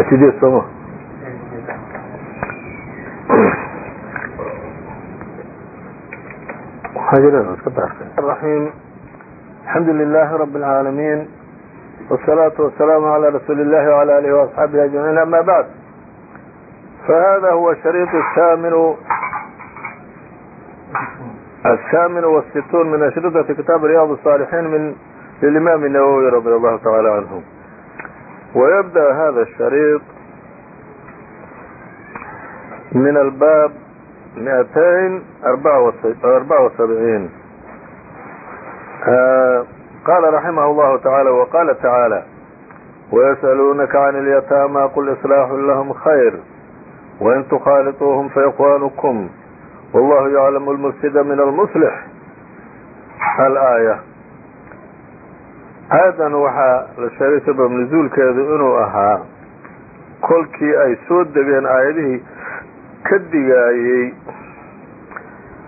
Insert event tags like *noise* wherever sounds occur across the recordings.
waa sideed sooma الرحيم الحمد لله رب العالمين والصلاة والسلام على رسول الله وعلى آله وأصحابه أجمعين أما بعد فهذا هو الشريط الثامن الثامن والستون من أشرطة كتاب رياض الصالحين من للإمام النووي رضي الله تعالى عنه ويبدأ هذا الشريط من الباب مئتين أربعة وسبعين قال رحمه الله تعالى وقال تعالى ويسألونك عن اليتامى قل إصلاح لهم خير وإن تخالطوهم فإخوانكم والله يعلم المفسد من المصلح الآية aadan waxaa la sheegay sabab nusuulkeedu inuu ahaa kolkii ay soo degeen aayadihii ka digaayey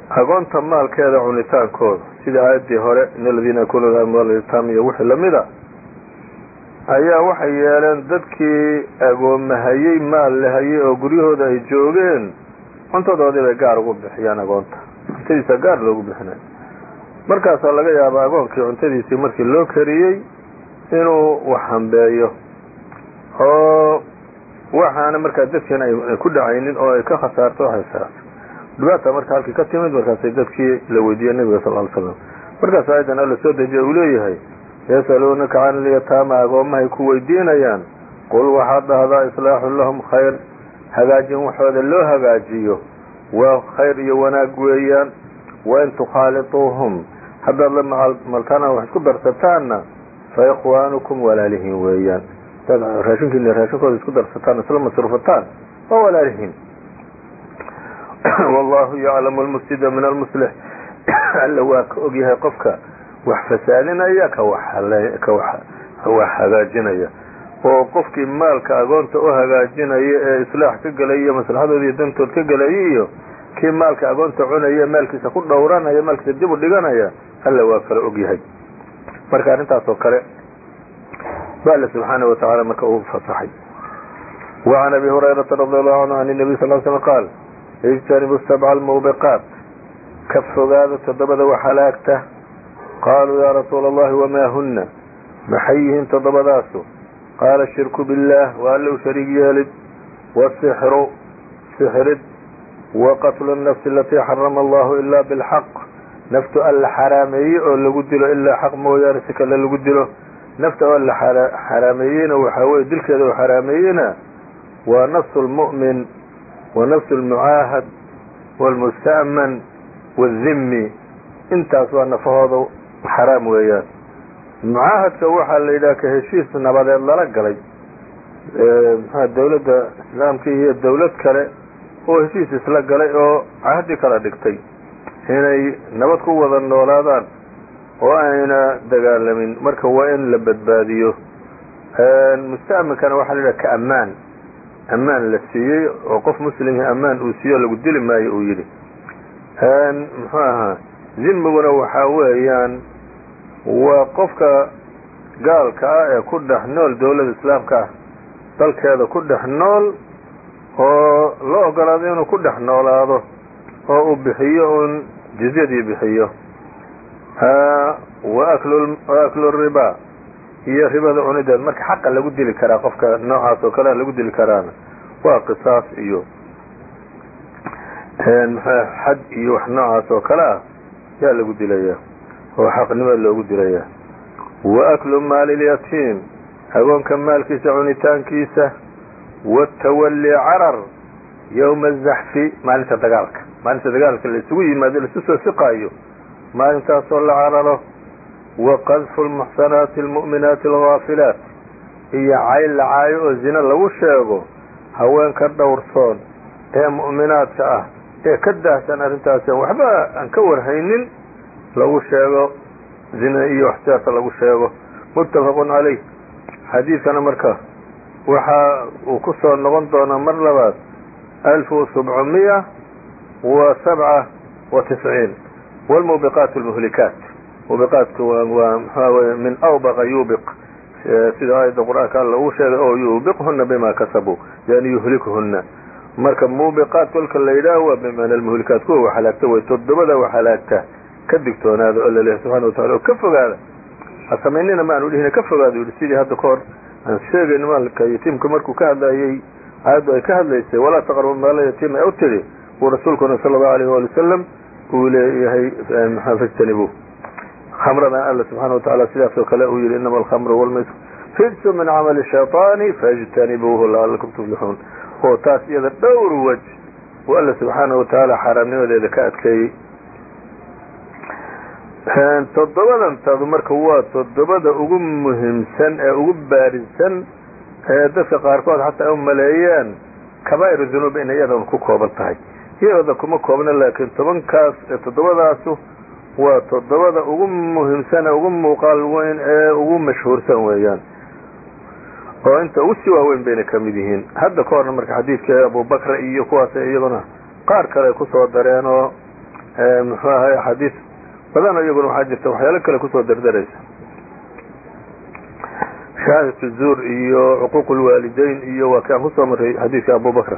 agoonta maalkeeda cunitaankooda. Sida aayaddii hore in aladiina yakunuuna amwaal yataam iyo wixii lamida ayaa waxay yeeleen dadkii agoomahayey maal lahayey oo guryahooda ay joogeen. Cuntadoodii bay gaar ugu bixiyaan agoonta. Cuntadiisa gaar loogu bixinay markaasaa laga yaaba agoonkii cuntadiisii markii loo kariyey inuu wax hambeeyo oo waxaana markaa dadkiina ay ku dhacaynin oo ay ka khasaarto haysaas dhibaata marka halkii ka timid markaasay dadkii la weydiiyey nabiga sal ly slam markaas aayadan alla soo dejiya uu leeyahay yasaluunaka can ilyataama agoomahay ku weydiinayaan? Qul waxaad dhahdaa islaaxun lahum khayr. Hagaajin waxooda loo hagaajiyo. Waa khayr iyo wanaag weeyaan. Wain tukhaaliطuuhum haddaad la maltana wax isku darsataanna fa ikhwaanukum walaalihiin weeyaan. Hadaad raashinkiina raashinkooda isku darsataan isla masruufataan waa walaalihiin wallahu yaclamu almufsida min almuslix alla waa ka ogyahay qofka wax fasaadinaya ka wax hagaajinaya. Oo qofkii maalka agoonta u hagaajinaya ee islaax ka gelaya iyo dantood ka gelaya iyo kii maalka agoonta cunaya maalkiisa ku dhowranaya maalkiisa dib u dhiganaya alla waa kala ogyahay marka arrintaasoo kale ba alle subxaanahu watacaala marka uu fasaxay wacan abi hurayrata radi allahu canhu an nabiy sal slam qaal ijtanibu sabca almuubiqaat ka fogaada toddobada waxalaagta qaaluu yaa rasuula allahi wamaa huna maxay yihiin toddobadaasu? Qaala ashirku billaah waa alla u shariig yeelid. Wasixru sixrid وqتl النفس اlatي xarama اllah إla bالxaq naftu alla xaraameeyey oo lagu dilo ilaa xaq mooyaane si kale lagu dilo nafta oo la xaraameeyeyna waxaa weye dilkeeda oo xaraameeyeyna waa nafs اlmu'min wa nafs اlmucaahad wاlmusta'man wالdimi intaas waa nafahooda xaraam weeyaan mucaahadka waxaa la yidhaha ka heshiis nabadeed lala galay mxua dawladda islaamka iyo dawlad kale oo heshiis isla galay oo cahdi kala dhigtay inay nabad ku wada noolaadaan oo ayna dagaalamin. Marka waa in la badbaadiyo. Musta'minkana waxaa la yidhaha ka ammaan. Ammaan la siiyey oo qof muslimhi ammaan uu siiyo lagu dili maayo uu yidhi. Muxuu ahaa? Zimiguna waxaa weeyaan waa qofka gaalka ah ee ku dhex nool dawladda islaamka ah dalkeeda ku dhex nool oo loo ogolaado inuu ku dhex noolaado oo uu bixiyo uun jizyadii bixiyo. Waaklu riba. Iyo ribada cunideed marka xaqa lagu dili karaa qofka noocaas oo kalea lagu dili karaana waa qisaas iyo xad iyo wax noocaas oo kale ah yaa lagu dilaya oo xaqnimo loogu dilaya. Waaklu maali lyatiim agoonka maalkiisa cunitaankiisa watawalli carar yowma azaxfi maalinta dagaalka maalinta dagaalka la isugu yimaado laisu soo siqaayo maalintaasoo la cararo waqadfu lmuxsanaati almu'minaati alghaafilaat iyo cayl la caayo oo zina lagu sheego haweenka dhowrsoon ee mu'minaadka ah ee ka daahsan arrintaasi waxba aan ka warhaynin lagu sheego zina iyo waxsidaasa lagu sheego muttafaqun calayh xadiidkana marka waxa uu ku soo noqon doonaa mar labaad alfu sabcumiya wa sabca wa tisciin. Wاlmubiqaat اlmuhlikaat mubiqaatku waa mxua weye min awbaqa yubiq. Sida aayadda qur'aanka alla uu sheegay oo yuubiqhuna bima kasabuu yani yuhlikuhuna marka muubiqaat kolka la yidhaaho waa bimacna almuhlikaat. Kuwa wax halaagta way toddobada wax halaagta ka digtoonaada oo la leeyahay subxana watacala oo ka fogaada. Ha samaynina ma aanu dhihina ka fogaada yidhi sidii hadda ka hor aan sheegayno maalka yatiimka markuu ka hadlayay aayaddu ay ka hadlaysay walaa taqrabu maala yatiima ee u tidhi uu rasuulkuna sala allahu alayh waali wasalam uu leeyahay maxaa fajtanibuu khamradan alla subxaana watacala sidaasoo kale uu yidhi inama alkhamru walmaysr rijsu min camali shayطaani faاjtanibuuhu lacalakum tuflixuun. Oo taas iyada dhowr wej uu alla subxaana watacaala xaaraamnimadeeda ka adkeeyey toddobadan tadu marka waa toddobada ugu muhiimsan ee ugu baarisan ee dadka qaarkood xataa ay u maleeyeen kabaa'iru dunuub inay iyadan ku kooban tahay. Iyadooda kuma koobna laakiin tobankaas toddobadaasu waa toddobada ugu muhiimsan ee ugu muuqaal weyn ee ugu mashhuursan weeyaan. Oo inta ugu sii waaweyn bayna ka mid yihiin. Hadda ka horna marka xadiidka abubakra iyo kuwaas iyaguna qaar kale ku soo dareen oo muxuu ahay axaadiis badan iyaguna waxaa jirta waxyaalo kale ku soo dardaraysa. Shahaadatu zuur iyo cuquuq lwaalideyn iyo waa kaan ku soo maray xadiidka abubakra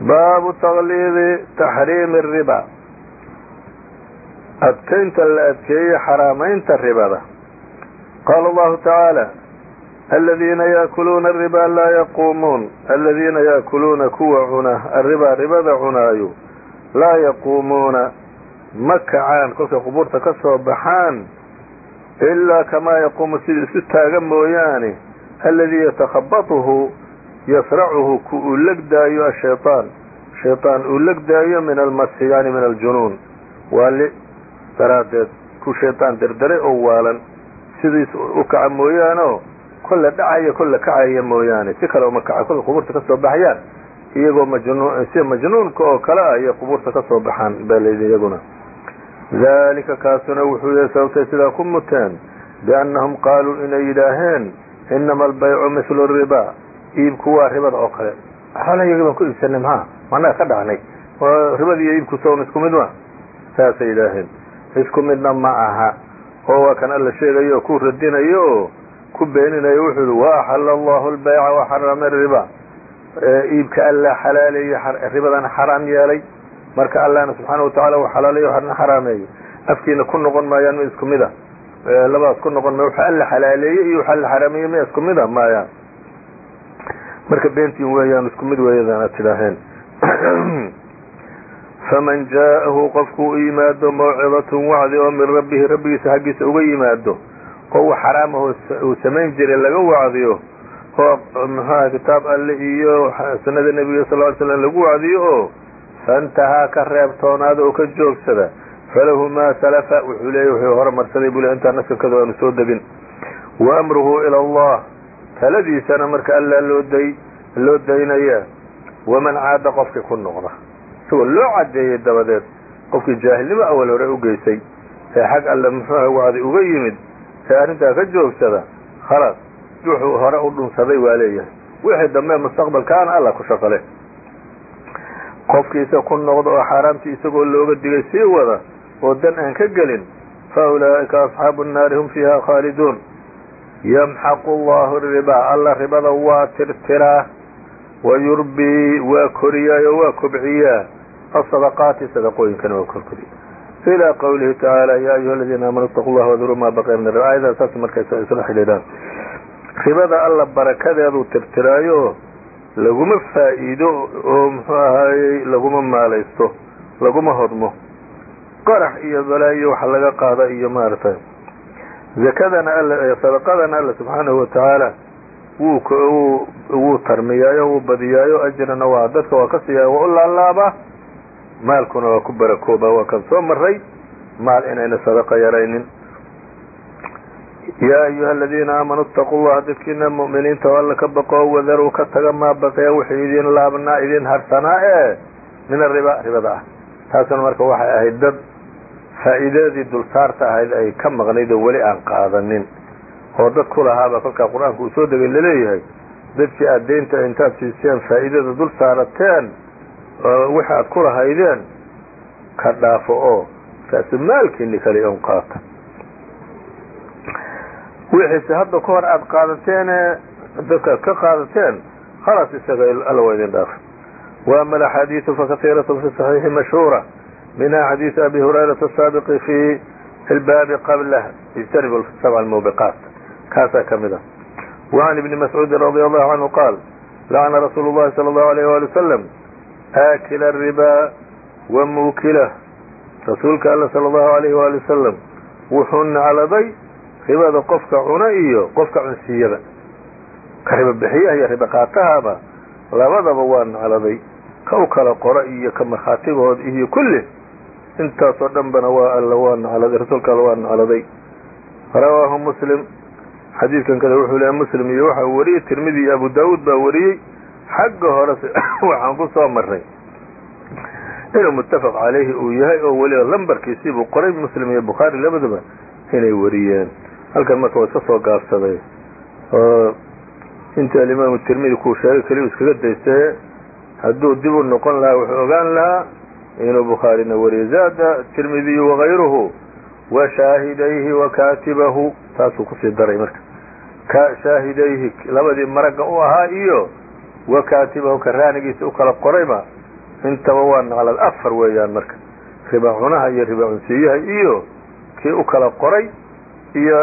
baabu taqliidi taxriimi riba. Adkaynta la adkeeyey xaraamaynta ribada. Qaala allahu tacaala aladiina yaakuluuna ariba laa yaquumuun. Aladiina yaakuluuna kuwa cuna arriba ribada cunaayo laa yaquumuuna ma kacaan kolkay qubuurta ka soo baxaan ilaa kamaa yaquumu sidii isu taaga mooyaane alladii yatakhabatuhu yasracuhu ku uu legdaayo ashayaan shayaan uu legdaayo min almasi yani min aljunuun. Waali daraaddeed ku shaytaan derderay oo waalan. Sidiis u kaca mooyaaneo kolle dhacaya kolle kacaya mooyaane. Si kale uma kaca kolka qubuurta ka soo baxayaan. Iyagoo majnu sida majnuunka oo kale ah ayay qubuurta ka soo baxaan baa layidhi iyaguna dalika kaasuna wuxuu yahay sababtay sidaa ku muteen biannahum qaaluu inay yidhaaheen inama albaycu mithlu riba. Iibku waa ribada oo kale. Xoolahayagi baan ku iibsanay maxaa managa ka dhacnay. Ribada iyo iibku sown isku mid ma? Saasay yidhaaheen isku midna ma aha. Oo waa kan alla sheegayo oo ku radinayo oo ku beeninayo wuxuu yihi waaxala allahu albayca waxarama ariba iibka alla xalaaleeye ribadana xaraam yeelay marka allahna subxaana watacala uu xalaalayo waxna xaraameeyo. Afkiina ku noqon maayaan ma isku mid a labadaas ku noqon maya waxa alla xalaaleeyey iyo waxa alla xaraameeyey ma isku mid a maya marka beentiin weeyaan isku mid weeyadaana tidhaaheen. *clears throat* Faman jaa'ahu qofku u yimaado mawcidatun wacdi oo min rabbihi rabbigiisa xaggiisa uga yimaado oo uu xaraamaho uu samayn jiray laga wacdiyo oo muxuaha kitaab alle iyo sunnada nebiga sal ly slam lagu wacdiyo oo faintahaa ka reebtoonaada oo ka joogsada falahu maa salafa wuxuu leeyahy wuxuu horumarsaday buu le intaa nasabkada aanu soo degin wa amruhu ila allah taladiisana marka allaa loo day loo daynaya waman caada qofkii ku noqda isagoo loo cadeeyey dabadeed qofkii jaahilnimo awal hore u geysay ee xag alle muxuuha wacdi uga yimid ee arrintaa ka joogsada khalaas wuxuu hore u dhunsaday waa leeyahay wixii dambe mustaqbalkaana alla ku shaqale qofkiisa ku noqda oo xaaraamtii isagoo looga digay sii wada oo dan aan ka gelin fa ulaa'ika asxaabu nnaari hum fiiha khaaliduun. Yamxaqu allahu ribaa alla ribada waa tirtiraa wa yurbii waa koriyaa oo waa kobciyaa asadaqaati sadaqooyinkana waa korkoriya ilaa qawlihi tacaala yaa ayuha aladiina aamanuu itaqu llaha waduruu maa baqiya min riba. Ayadaa saas marka isla xidhiidhaan. Ribada alla barakadeeduu tirtiraayo laguma faa'iido oo muxuu ahaayey laguma maalaysto laguma hodmo. Qarax iyo balaayo waxa laga qaada iyo maaragtay. Zakadana all sadaqadana alla subxaanahu watacaala wuu wuu tarmiyaayo wuu badiyaayo ajrana waa dadka waa ka siiyaa waa u laalaabaa maalkuna waa ku barakooba waa kan soo maray maal inayna sadaqa yaraynin yaa ayuha aladiina aamanuu itaquu llaha dadkiina mu'miniinta oo alla ka baqoo wadaruu ka taga maa baqiya wixii idin laabnaa idin harsanaa ee min ariba ribada ah taasuna marka waxay ahayd dad faa'iidadii dulsaarta ahayd ay ka maqnayd oo weli aan qaadanin oo dad ku lahaaba kolkaa qur'aanku uu soo degay la leeyahay dadkii aad deynta intaad siiseen faa'iidada dul saarateen wixi aad ku lahaydeen ka dhaafo oo kaasu maalkiini kale qaata wixiise hadda ka hor aada qaadateene dadka ka qaadateen khalaas isaga alla waa idin dhaafay wa ama alaxaadiidu fakaiiratun fi saxiixi mashhuura minha xadiidu abi hurayrata asaabiqi fii ilbaabi qablah ijtanibu sabca almuubiqaat kaasaa ka mid ah wacan ibni mascuudin radia allahu canhu qaal lacana rasuulu llahi sala allahu alayh wali wasalam aakila aribaa wa muukilah rasuulka alla sala allahu alayh wali wasalam wuxuu nacladay ribada qofka cuna iyo qofka cunsiiyada ka riba bixiyaha iyo riba qaatahaba. Labadaba waa nacladay ka u kala qora iyo ka markhaatigood iyo kulli. Intaasoo dhan bana waa alla waa nacladay rasuulka alla waa nacladay rawaahu muslim. Xadiidkan kale wuxuu leehay muslim iyo waxa wariyey. Tirmidi iyo abu daawuud baa wariyey. Xagga horese *coughs* waxaan ku soo marray. Inuu muttafaq calayhi uu yahay oo weliba lambarkiisii buu qoray muslim iyo bukhaari labadaba inay wariyeen halkan marka waa iska soo gaabsaday oo inta alimaamu tirmidi kuu sheegay keliu iskaga daystee hadduu dib u noqon lahaa wuxuu ogaan lahaa inuu bukhaarina wariyay zaada tirmidiyu wakayruhu wa shaahidayhi wa kaatibahu taasuu ku sii daray marka. Ka shaahidayhi labadii maragga u ahaa iyo wa kaatibahu ka raanigiisa u qorayba intaba waa naclad afar weeyaan marka. Riba cunaha iyo riba cunsiiyaha iyo kii u kala qoray iyo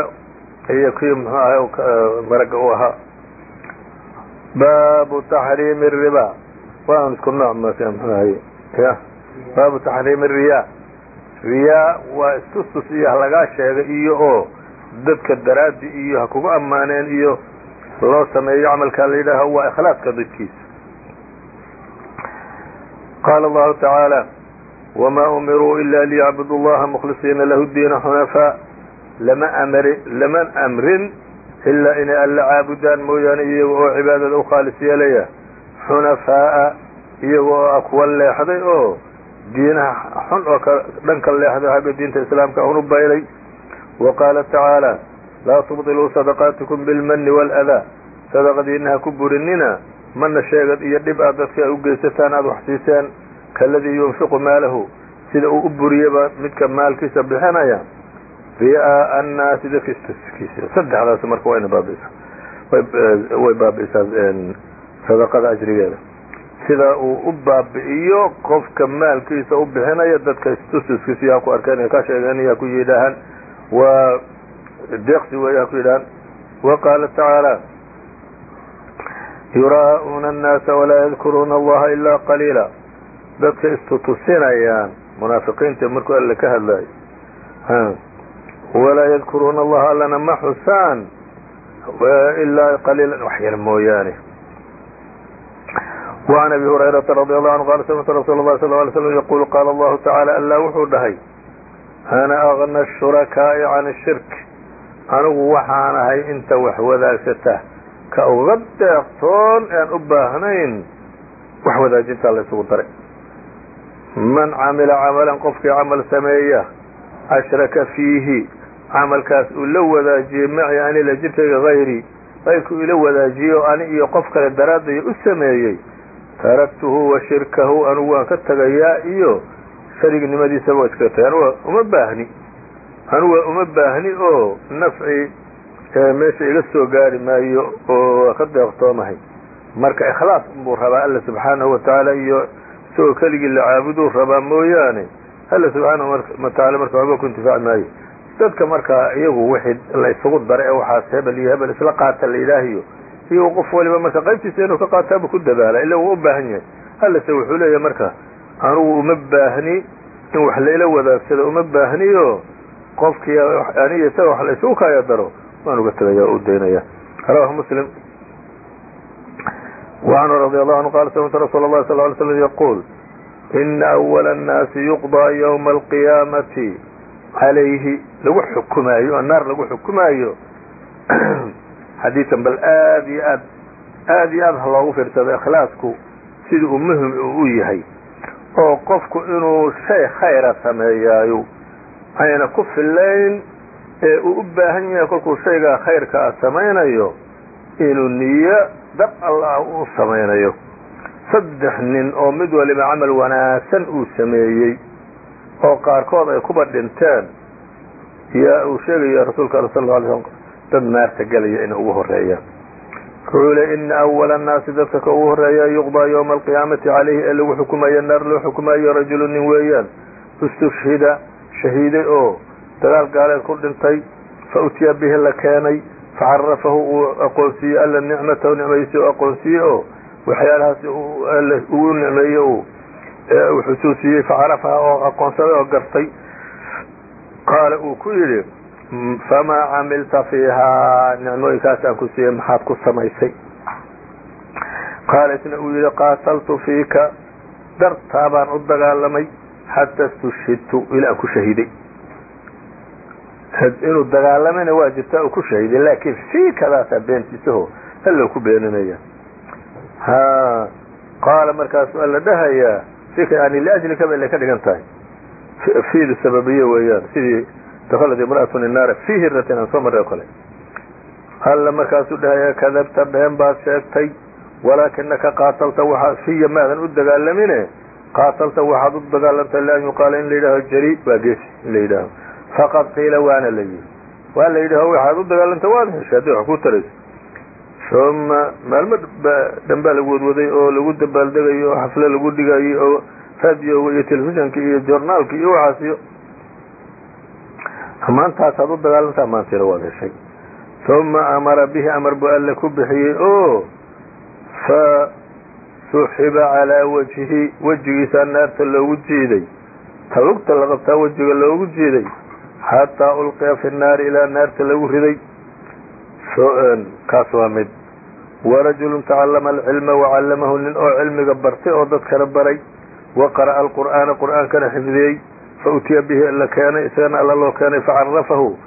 iyo kii muxuu ahay maragga u ahaa baabu taxriimi الriba waan isku nooc marka mxuu ahay ya baabu taxriimi الriyaa riyaa waa istustus iyo halagaa sheegay iyo oo dadka daraaddi iyo ha kugu ammaaneen iyo loo sameeyo camalkaa la yidhaaho waa ikhlaaska dadkiisa qaala allahu tacaala wma umiruu ila liyacbudu اllaha mkhlisiina lahu diina xunafaa lama amri laman amrin ilaa inay alla caabudaan mooyaane iyaga oo cibaadada u khaalis yeelaya. Xunafaa'a iyaga oo a kuwa leexday oo diinaha xun oo dhanka leexday xagga diinta islaamka un u baylay. Wa qaala tacaala laa tubdiluu sadaqaatikum bilmani wاlأdaa sadaqadiina ha ku burinina mana sheegad iyo dhib aad dadka u geysataan aada wax siiseen kaladii yunfiqu maalahu sida uu u buriyaba midka maalkiisa bixinaya ri'aa annaasi dadka istuskiisa saddexdaas marka wayna baabi'isaa way baabi'isaa sadaqada ajrigeeda. Sida uu u baabi'iyo qofka maalkiisa u bixinaya dadka istuskiisa yaa ku arkeen ka sheegeen yaa ku yidhaahaan waa deeqsi weeye ha ku yidhahaan wa qaala tacaala yuraa'uuna annaasa walaa yadkuruuna allaha ilaa qaliila. Dadka istutusinayaan munaafiqiinta markuu alle ka hadlaayo walaa yadkuruuna allaha allana ma xusaan ilaa qaliila wax yar mooyaane وعn abi هurayرaةa رadي الله عnه qala smعtu rasuul الlahi صلى اه عlي sلم yqul qaala الlahu taعaalى alla wuxuu dhahay ana أغنى الشhurakaaءi can الshirk anigu waxaan ahay inta wax wadaagsata ka uga deeqtoon aan u baahnayn wax wadaajintaa la isugu daray man camila camalan qofkii camal sameeya ashraka fiihi camalkaas uu la wadaajiyey maci anila jirkayga hayri qayrkuu ila wadaajiyo ani iyo qof kale daraadaya u sameeyey. Taraktuhu wa shirkahu anugu waan ka tegayaa iyo sharignimadiisaba waa iskaga tagay anuga uma baahni anuga uma baahni oo nafci meesha iga soo gaari maayo oo ka deeqtoomahay marka ikhlaas unbuu rabaa alla subxaanahu watacaala iyo isagoo keligii la caabuduu rabaa mooyaane. Alla subxaanahu watacaala marka waxba ku intifaaci maayo dadka marka iyagu wixii la isugu dara ee waxaas hebel iyo hebel isla qaata la yidhaahiyo iyo qof waliba marka qaybtiisa inuu ka qaataabu ku dadaala ila waa u baahan yahay. Hallase wuxuu leeyahay marka anugu uma baahni in wax laila wadaagsado uma baahniyo qofkii aniyo isaga wax la kaaya daro waan uga tegaya u daynaya. Rawahu muslim. Wacanhu radi allahu anhu qala samictu rasuula allahi sal ly slm yaquul ina awala annaasi yuqdaa ywma alqiyaamati waxaa lagu xukumaayo oo naar lagu xukumaayo xadiian bal aad iyo aad aad iyo aad ha loogu fiirsado ikhlaasku sidii uu muhiim u yahay oo qofku inuu shay khayra sameeyaayo ayna ku filayn ee uu u baahan yahay kolkuu shaygaa khayrkaa samaynayo inuu niyo dab allah u samaynayo saddex nin oo mid waliba camal wanaagsan uu sameeyey oo qaarkood ay kuba dhinteen. Yaa uu sheegaya rasuulka al sal slm dad naarta gelaya inay ugu horeeyaan wuxuu ina awala annaasi dadka ka ugu horreeya yuqdaa yowma alqiyaamati calayhi ee lagu xukumayo naar loo xukumayo rajulu nin weeyaan. Istushhida shahiiday oo dagaal gaaleed ku dhintay fa utiya bihi la keenay facarafahu uu aqoonsiiyey alla nicmatahu nicmadiisi u aqoonsiiyey oo waxyaalahaas ugu nicmeeye uu xusuusiyey facarafaha oo aqoonsaday oo gartay. Qaala uu ku yidhi famaa camilta fiihaa nicmooyinkaas aan ku siiyey maxaad ku samaysay? Qaala uu yidhi qaataltu fiika dartaa baan u dagaalamay xata istushhidtu ilaa aan ku shahiiday. Inuu dagaalamayna waa jirtaa uu ku shahiiday laakiin fiikadaasaa beentiisaho allow ku beeninaya qaala markaasu alla dhahayaa fiika yani liajlika bay ka dhigan tahay. Fiidu sababiye weeyaan sidii dakhalad imra'atun inaara fii hiratin aan soo marray oo kale. Alla markaasuu dhahaya kadabta been baad sheegtay walaakinaka qaatalta waxaa fiya maadan u dagaalamine qaatalta waxaad u dagaalantay lian yuqaala in la yidhaaho jari waa geesi in la yidhaaho faqad qiila waana la yidhi. Waa la yidhaho waxaad u dagaalantay waad heshay hadday wax ku tarayso uma maalmo dhanbaa lagu wadwaday oo lagu dabaaldegayo oo xaflo lagu dhigayay oo radioga iyo telefishinka iyo journaalka iyo waxaas iyo amaantaasaad u dagaalanta amaantiina waad heshay uma amara bihi amar buu alle ku bixiyey oo fa suxiba calaa wajhi wejigiisaa naarta loogu jiiday. Talugta la qabtaa wejiga loogu jiiday. Xataa ulqiya fi nnaari ilaa naarta lagu riday kaas waa mid. Warajulu tacallama alcilma wacallamahu nin oo cilmiga bartay oo dadkana baray. Wa qara'a alqur'aana qur'aankana xifdiyey. Fa utiya bihi la keenay isagana alla loo keenay facarafahu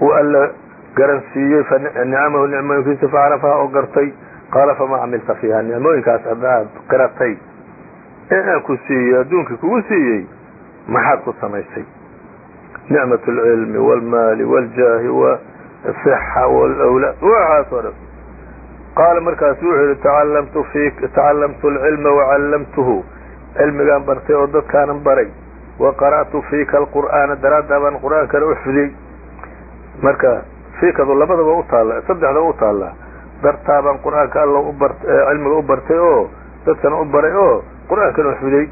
uu alla garansiiyey nicamahu nicmooyinkiisa facarafaha oo gartay. Qaala famaa camilta fiiha nicmooyinkaas haddaad qiratay ee aan ku siiyey adduunkii kugu siiyey maxaad ku samaysay? Nicmat alcilmi waalmaali waaljaahi wasixa wlawlaad waxaas dhan qaala markaasu wuxuu yihi tacallamtu fi tacallamtu alcilma wacallamtuhu cilmigaan bartay oo dadkaanan baray wa qara'tu fiika alqur'aana daraaddaa baan qur'aankana u xifdiyey marka fiikadu labadaba u taalla saddexdaba u taallaa dartaa baan qur'aanka alla ubart cilmiga u bartay oo dadkana u baray oo qur'aankana u xifdiyey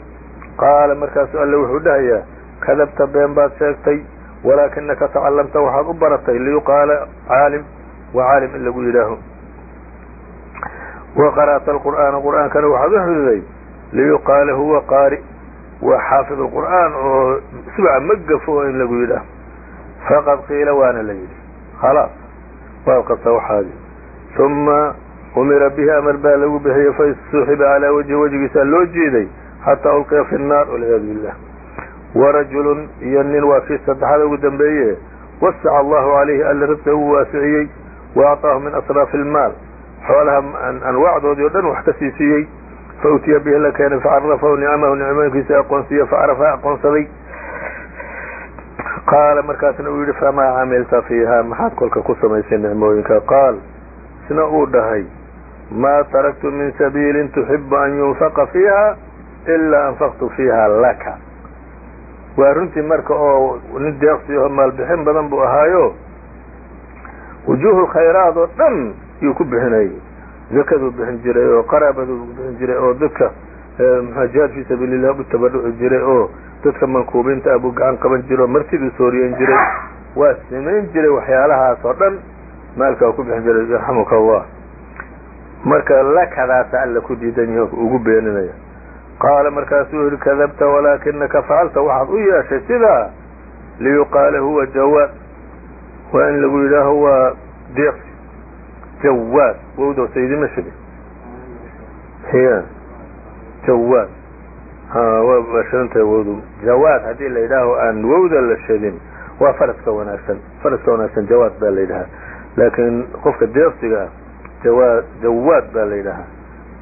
qaala markaasu alle wuxuu dhahayaa kadabta been baad sheegtay walaakinaka tacallamta waxaad u baratay liyuqaala caalim waa caalim in lagu yidhaaho. Wa qara'ta alqur'aana qur'aankana waxaad u xifdiday liyuqaala huwa qaari waa xaafid alqur'aan oo subca ma gafo in lagu yidhaaho. Faqad qiila waana la yidhi. Khalaas waad qabta waxaadi. Uma umira bihi amar baa lagu bixiyey fasuxiba calaa wajhi wejigiisaa loo jiiday xataa ulqiya fi nnaar walciyaadu billah warajulun iyo nin waa kii saddexaada ugu dambeeye wasaca allahu calayhi alla risqiga uu waasiciyey. Wa acطaahu min asraafi ilmaal xoolaha anwaacdoodii o dhan wax ka sii siiyey. Fa utiya bihi la keenay facarafahu nicamahu nicmooyinkiisa aqoonsiiye facarafa aqoonsaday. Qaala markaasna uu yidhi famaa camilta fiiha maxaad kolka ku samaysay nicmooyinka? Qaal isna uu dhahay maa taraktu min sabiilin tuxibu an yunfaqa fiiha ilaa anfaqtu fiiha laka waa runtii marka oo nin deeqsi aho maalbixin badan buu ahaayo wujuuhu khayraad oo dhan yuu ku bixinayay zakaduu bixin jiray oo qaraabaduu bixin jiray oo dadka mxua jihaad sabiili llah u tabaruci jiray oo dadka mankuubiinta ah buu gacan qaban jiray oo martiduu sooriyen jiray. Waa samayn jiray waxyaalahaas oo dhan maalka ku bixin jiray yarxamuka allah marka lakadaasa alla ku diidan yaho ugu beeninaya qaala markaasuu yihi kadabta walaakinaka facalta waxaad u yeeshay sidaa liyuqaala huwa jawaad waa in lagu yidhaaho waa deeqsi jawaad wowda saydima shidi hiya jawaad waa shidantahay wowdu jawaad haddii la yidhaaho aan wowda la shadin waa faraska wanaagsan faraska wanaagsan jawaad baa la yidhahaa laakiin qofka deeqsiga jawaad jawaad baa la yidhahaa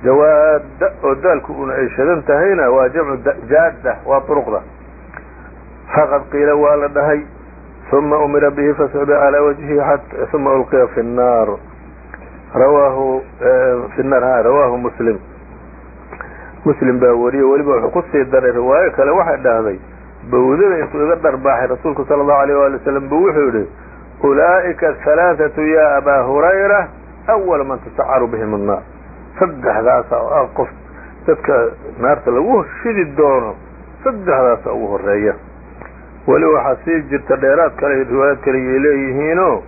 jawaadda oo daalku una ay shadan tahayna waa jamcu jaadda waa duruqda faqad qiila waa la dhahay uma umira bihi fascuda calaa wajhihi uma ulqiya fi naar rawaahu fi naar ha rawaahu muslim. Muslim baa wariyey weliba wuxuu ku sii daray riwaayo kale waxay dhahday bawdada intuu iga dharbaaxay rasuulku sala allahu alayh waali wasalam buu wuxuu yidhi ulaa'ika alhalaathatu ya abaa hurayra awala man tusacaru bihim annaar saddexdaasa oo ah qof dadka naarta lagu shidi doono saddexdaasa ugu horreeya weli waxaa sii jirta dheeraad kale riwaayad kale yay leeyihiinoo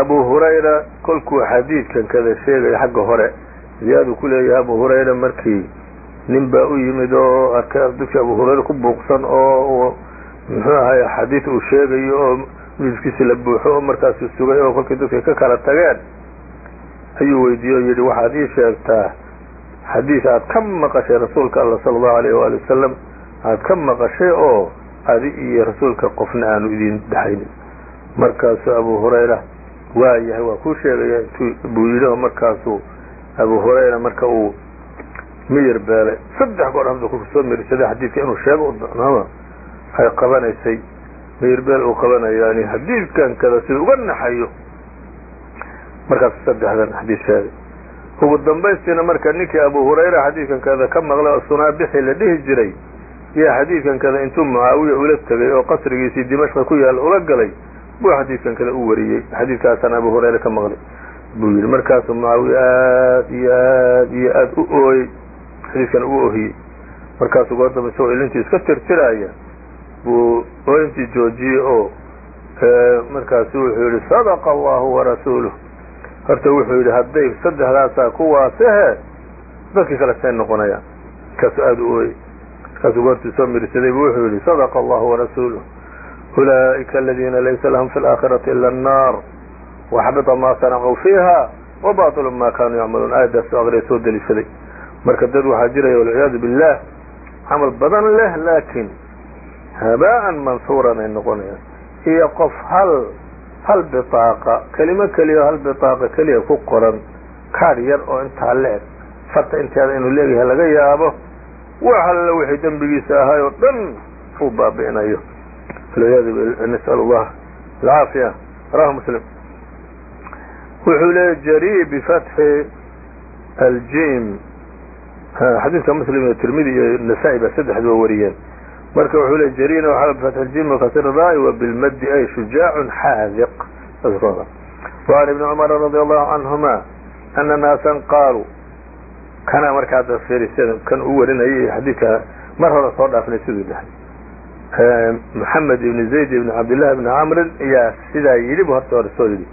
abu hurayra kolkuu xadiidkan kada sheegaya xagga hore ziyaadu ku leeyahay abu hurayra markii nin baa u yimid oo arkay dadkii abu hurayra ku buuqsan oo muxuu ahay xadiid uu sheegayo oo miiskiisi la buuxo oo markaasu sugay oo kolkii dadkay ka kala tageen ayuu weydiiye oo yidhi waxaad ii sheegtaa xadiid aad ka maqashay rasuulka alla sala allahu alayh waali wasalam aad ka maqashay oo adi iyo rasuulka qofna aanu idin dhexaynin markaasuu abu hurayra waa waa kuu sheegaya buu yidhi oo markaasuu abu hurayra marka uu miyir beelay. Saddex goor hamda ku soo mirisaday xadiidka inuu sheego ama ay qabanaysay. Miyir beel uu qabanayo xadiidkan kada sida uga naxayo markaasuu saddexdan xadiid sheegay ugu dambaystiina marka ninkii abu hurayra xadiidkan kada ka maqlay oo sunaabixi la dhihi jiray yaa xadiidkan kada intuu mucaawiya ula tegay oo qasrigiisii dimashqa ku yaalla ula galay buu xadiidkan kada u wariyey. Xadiidkaasaan abu hurayra ka maqlay. Buu yidhi markaasuu mucaawiya aad iyo aad iyo aad u ooyey. Xadiidkan u ohiyey markaasuu goordamba isagoo ilintii iska tirtiraaya buu ooyintii joojiyey oo markaasu wuxuu yidhi sadaqa allahu warasuuluh horta wuxuu yidhi hadday saddexdaasaa kuwaasehe dadkii kale see noqonayaan kaasu aada u ooyey markaasuu goortii soo mirisadaybu wuxuu yidhi sadaqa allahu warasuuluh ulaa'ika aladiina laysa lahum fi alaakhirati ila annaar. Waxbita maa sanacuu fiiha wabaطilu ma kaanuu yacmaluun. Aayaddaas soo soo deliishaday marka dad waxaa jiraya walciyaadu billaah camal badan leh laakiin habaa'an mansuuran ay noqonayaan. Iyo qof hal hal bitaaqa kelimo keliya hal bitaaqa keliya ku qoran kaadh yar oo intaa le-eg. Farta inteeda inuu leeyahay laga yaabo wax alla wixii dembigiisa ahay oo dhan uu baabi'inayo. Nas'al allah alcaafiya. Rawahu muslim. Wuxuu leeya jari bifatxi aljim xadiidka muslim iyo tirmidi iyo nasaa-i baa saddexduba wariyeen marka wuxuu bifatxi aljim wakasir rai wa bilmadi ay shujaacun xaadiq. وعn ibni cumara radi allahu canhuma ana naasan qaaluu kana marka hadda fiirisada kan u warinayay xadiidka mar hore soo dhaafnay siduu dhahay. Moxamed ibni zayd ibni cabdillahi ibni camrin ayaa sidaa yidhi bu horta hore soo yidhi.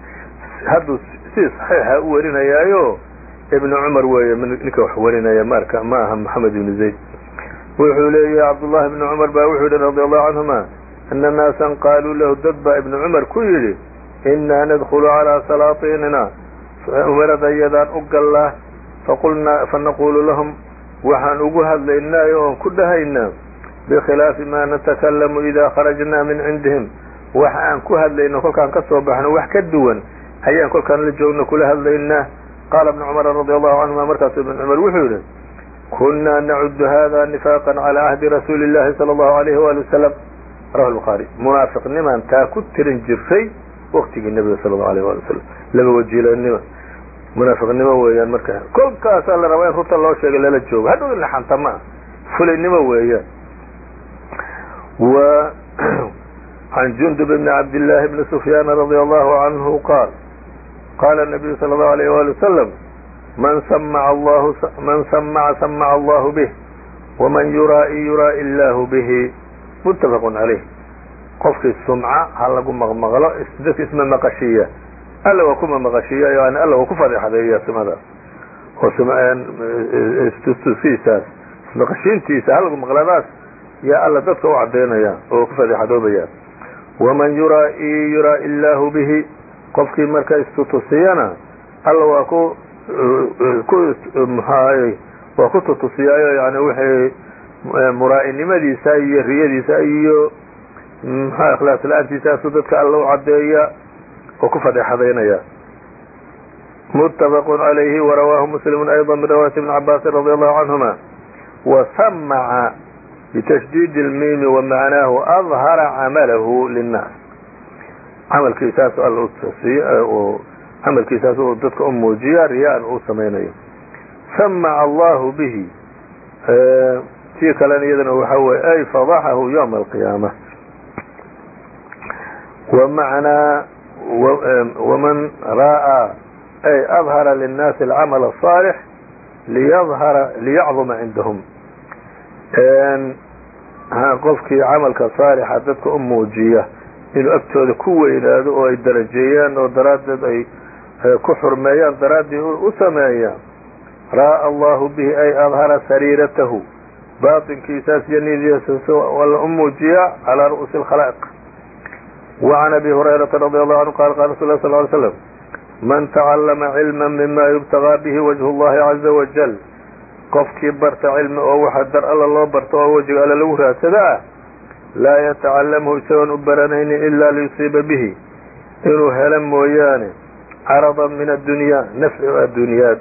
Hadduu si saxiixa u warinayaayo ibni cumar weeye ninka wax warinaya marka ma aha moxamed ibni zayd wuxuu leeyahay cabdullahi ibni cumar baa wuxuu yihi radi allahu canhuma ana naasan qaaluu lahu dad baa ibni cumar ku yidhi inaa nadkulu calaa salaaطiinina umarada iyadaan u gallaa faqulnaa fanaqulu lahum waxaan ugu hadlaynaayo oon ku dhahaynaa bikhilaafi ma natakalamu idaa kharajnaa min cindihim. Wax aan ku hadlayno kolkaan ka soo baxno wax ka duwan ayaan kolkaan la joogno kula hadlaynaa qaala ibnu cumara radi allahu canhuma markaasu ibn cumar wuxuu yidhi kunaa nacudu hada nifaaqan calaa ahdi rasuuli illahi sala allahu alayhi waali wasalam rawahu lbukhaari munaafiqnimaan taa ku tirin jirtay waktigii nebiga sala allahu alayh waali wasalam laba wajiilanima munaafiqnimo weeyaan marka kolkaasaa la rabaa in runta loo sheegay lala joogo hadhow in la xanta ma ah fulaynimo weeyaan و عن جندب بن عبد الله بن سفيان رضي الله عنه قال قال النبي صلى الله عليه وآله man samaca samaca allahu bih waman yuraa'i yuraa'i illaahu bihi muttafaqun calayh qofkii sumca ha lagu maqmaqlo dadka isma maqashiiya alla kuma maqashiiya yani alla ku fadeexadeeya sumadaas oo istustusiisaas ismaqashiintiisa ha lagu maqladaas yaa alla dadka u cadaynaya oo ku fadeexadoobaya waman yuraa'i yuraa'i illaahu bihi qofkii marka istutusiyana alla ku Eh, waa ku tutusiyaayo yani wixii eh, muraa'inimadiisa iyo riyadiisa iyo mm, maxaa ikhlaas la'aantiisaasu dadka alla u caddeeya oo ku fadeexadaynaya muttafaqu calayhi warawaahu muslimu ayضa min riwaayati ibni cabaasin radi allahu canhuma wasamaca bitashdiidi اlmiimi wamacnaahu adhara camalahu linnaas. Camalkiisaasu alla u eh, camalkiisa asagoo dadka u muujiya riyaan uu samaynayo samaca allahu bihi tii kalena iyadana waxaa weye ay fadaxahu ywma alqiyaama wamanaa waman ra'aa ay abhara linnaasi alcamal aلصaalix liyadhara liyacduma cindahum. Qofkii camalka saalixa dadka u muujiya inuu agtooda ku weynaado oo ay darajeeyaan oo daraaddeed ay ku xurmeeyaan daraaddii u sameeya raa'a allahu bihi ay adhara sariiratahu baatinkiisaas iyo niyadiisa alla u muujiyaa calaa ru'uusi اlkhalaa'iq وعn abi هurayرaةa رadي الله عanه qala qala rasul ه صل ly sلم man تacalama cilma mima yubtagىa bihi wجه الlahi عaزa وaجل qofkii barta cilmi oo waxa dar alla loo barto oo wejiga alle lagu raadsada ah laa yatacalamhu isagoon u baranaynin ila liyusiiba bihi inuu helo mooyaane carada min addunya nafci oo adduunyaad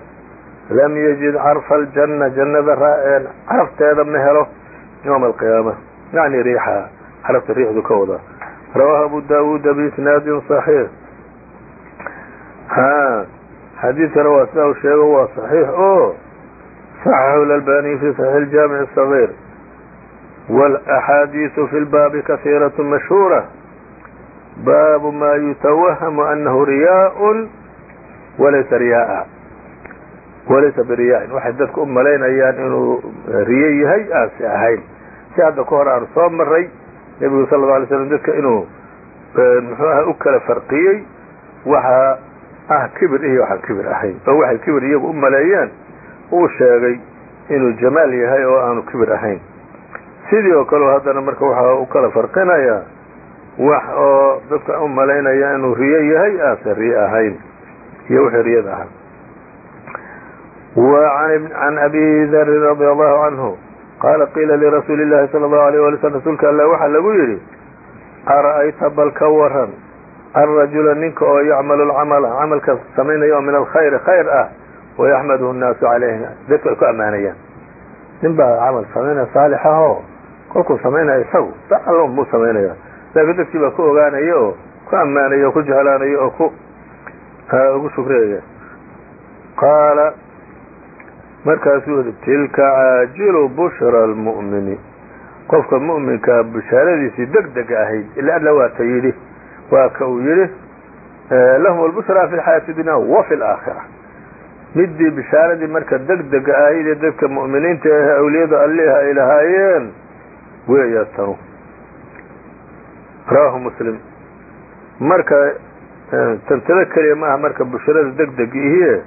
lam yajid carfa aljanna jannada raaceen carafteeda ma helo yowma alqiyaama yacni riixaa carafta riixdu ka wada rawaahu abu daawuuda biisnaadin saxiix ha xadiidkana waa sidaa uu sheego waa saxiix oo saxaxahu lalbaniy fi saxiix aljaamic asagiir walaxaadiisu fi lbaabi kahiirat mashhuura baabu ma yutawahamu anahu riyaء walaysa riyaaa. Walaysa biriyaa'in waxay dadku u malaynayaan inuu riyo yahay aase ahayn. Si hadda ka hor aanu soo maray nebigu sal lla alay slam dadka inuu muxuu aha u kala farqiyey waxa ah kibir iyo waxaan kibir ahayn. Oo waxay kibir iyagu u maleeyeen uu sheegay inuu jamaal yahay oo aanu kibir ahayn. Sidii oo kale haddana marka waxa u kala farqinayaa wax oo dadka u malaynaya inuu riyo yahay aase riyo ahayn iyo wixii riyada ahaa وعn أbي dri رضي الله عnه qاla qيila لرasuuل الlahi صلى الله عليه ولي sلم rasuulka all waxaa lagu yidhi أرأyta bal ka waran الرaجuلa ninka oo yacmل الcملa camalka samaynaya oo min الkhayr khayr ah ويxmadhu النaasu عalayh dadku ay ku ammaanayaan nin baa camal samaynaya saalix ahoo kolkuu samaynaya isagu dacalon buu samaynaya laakiin dadkii baa ku ogaanaya oo ku ammaanaya oo ku jeclaanaya oo ku ugu shukriyaya qaala markaasuu yihi tilka caajilu bushra almu'mini. Qofka mu'minkaa bishaaradiisii deg dega ahayd ila alla waata yidhi waa ka uu yidhi lahum albushraa fi lxayaati dunya wa fi laakhira midii bishaaradii marka deg dega ahayd ee dadka mu'miniinta ahe awliyada allih ay lahaayeen weeya tanu rawaahu muslim. Marka tantada keliya maaha marka bushrada deg deg ihie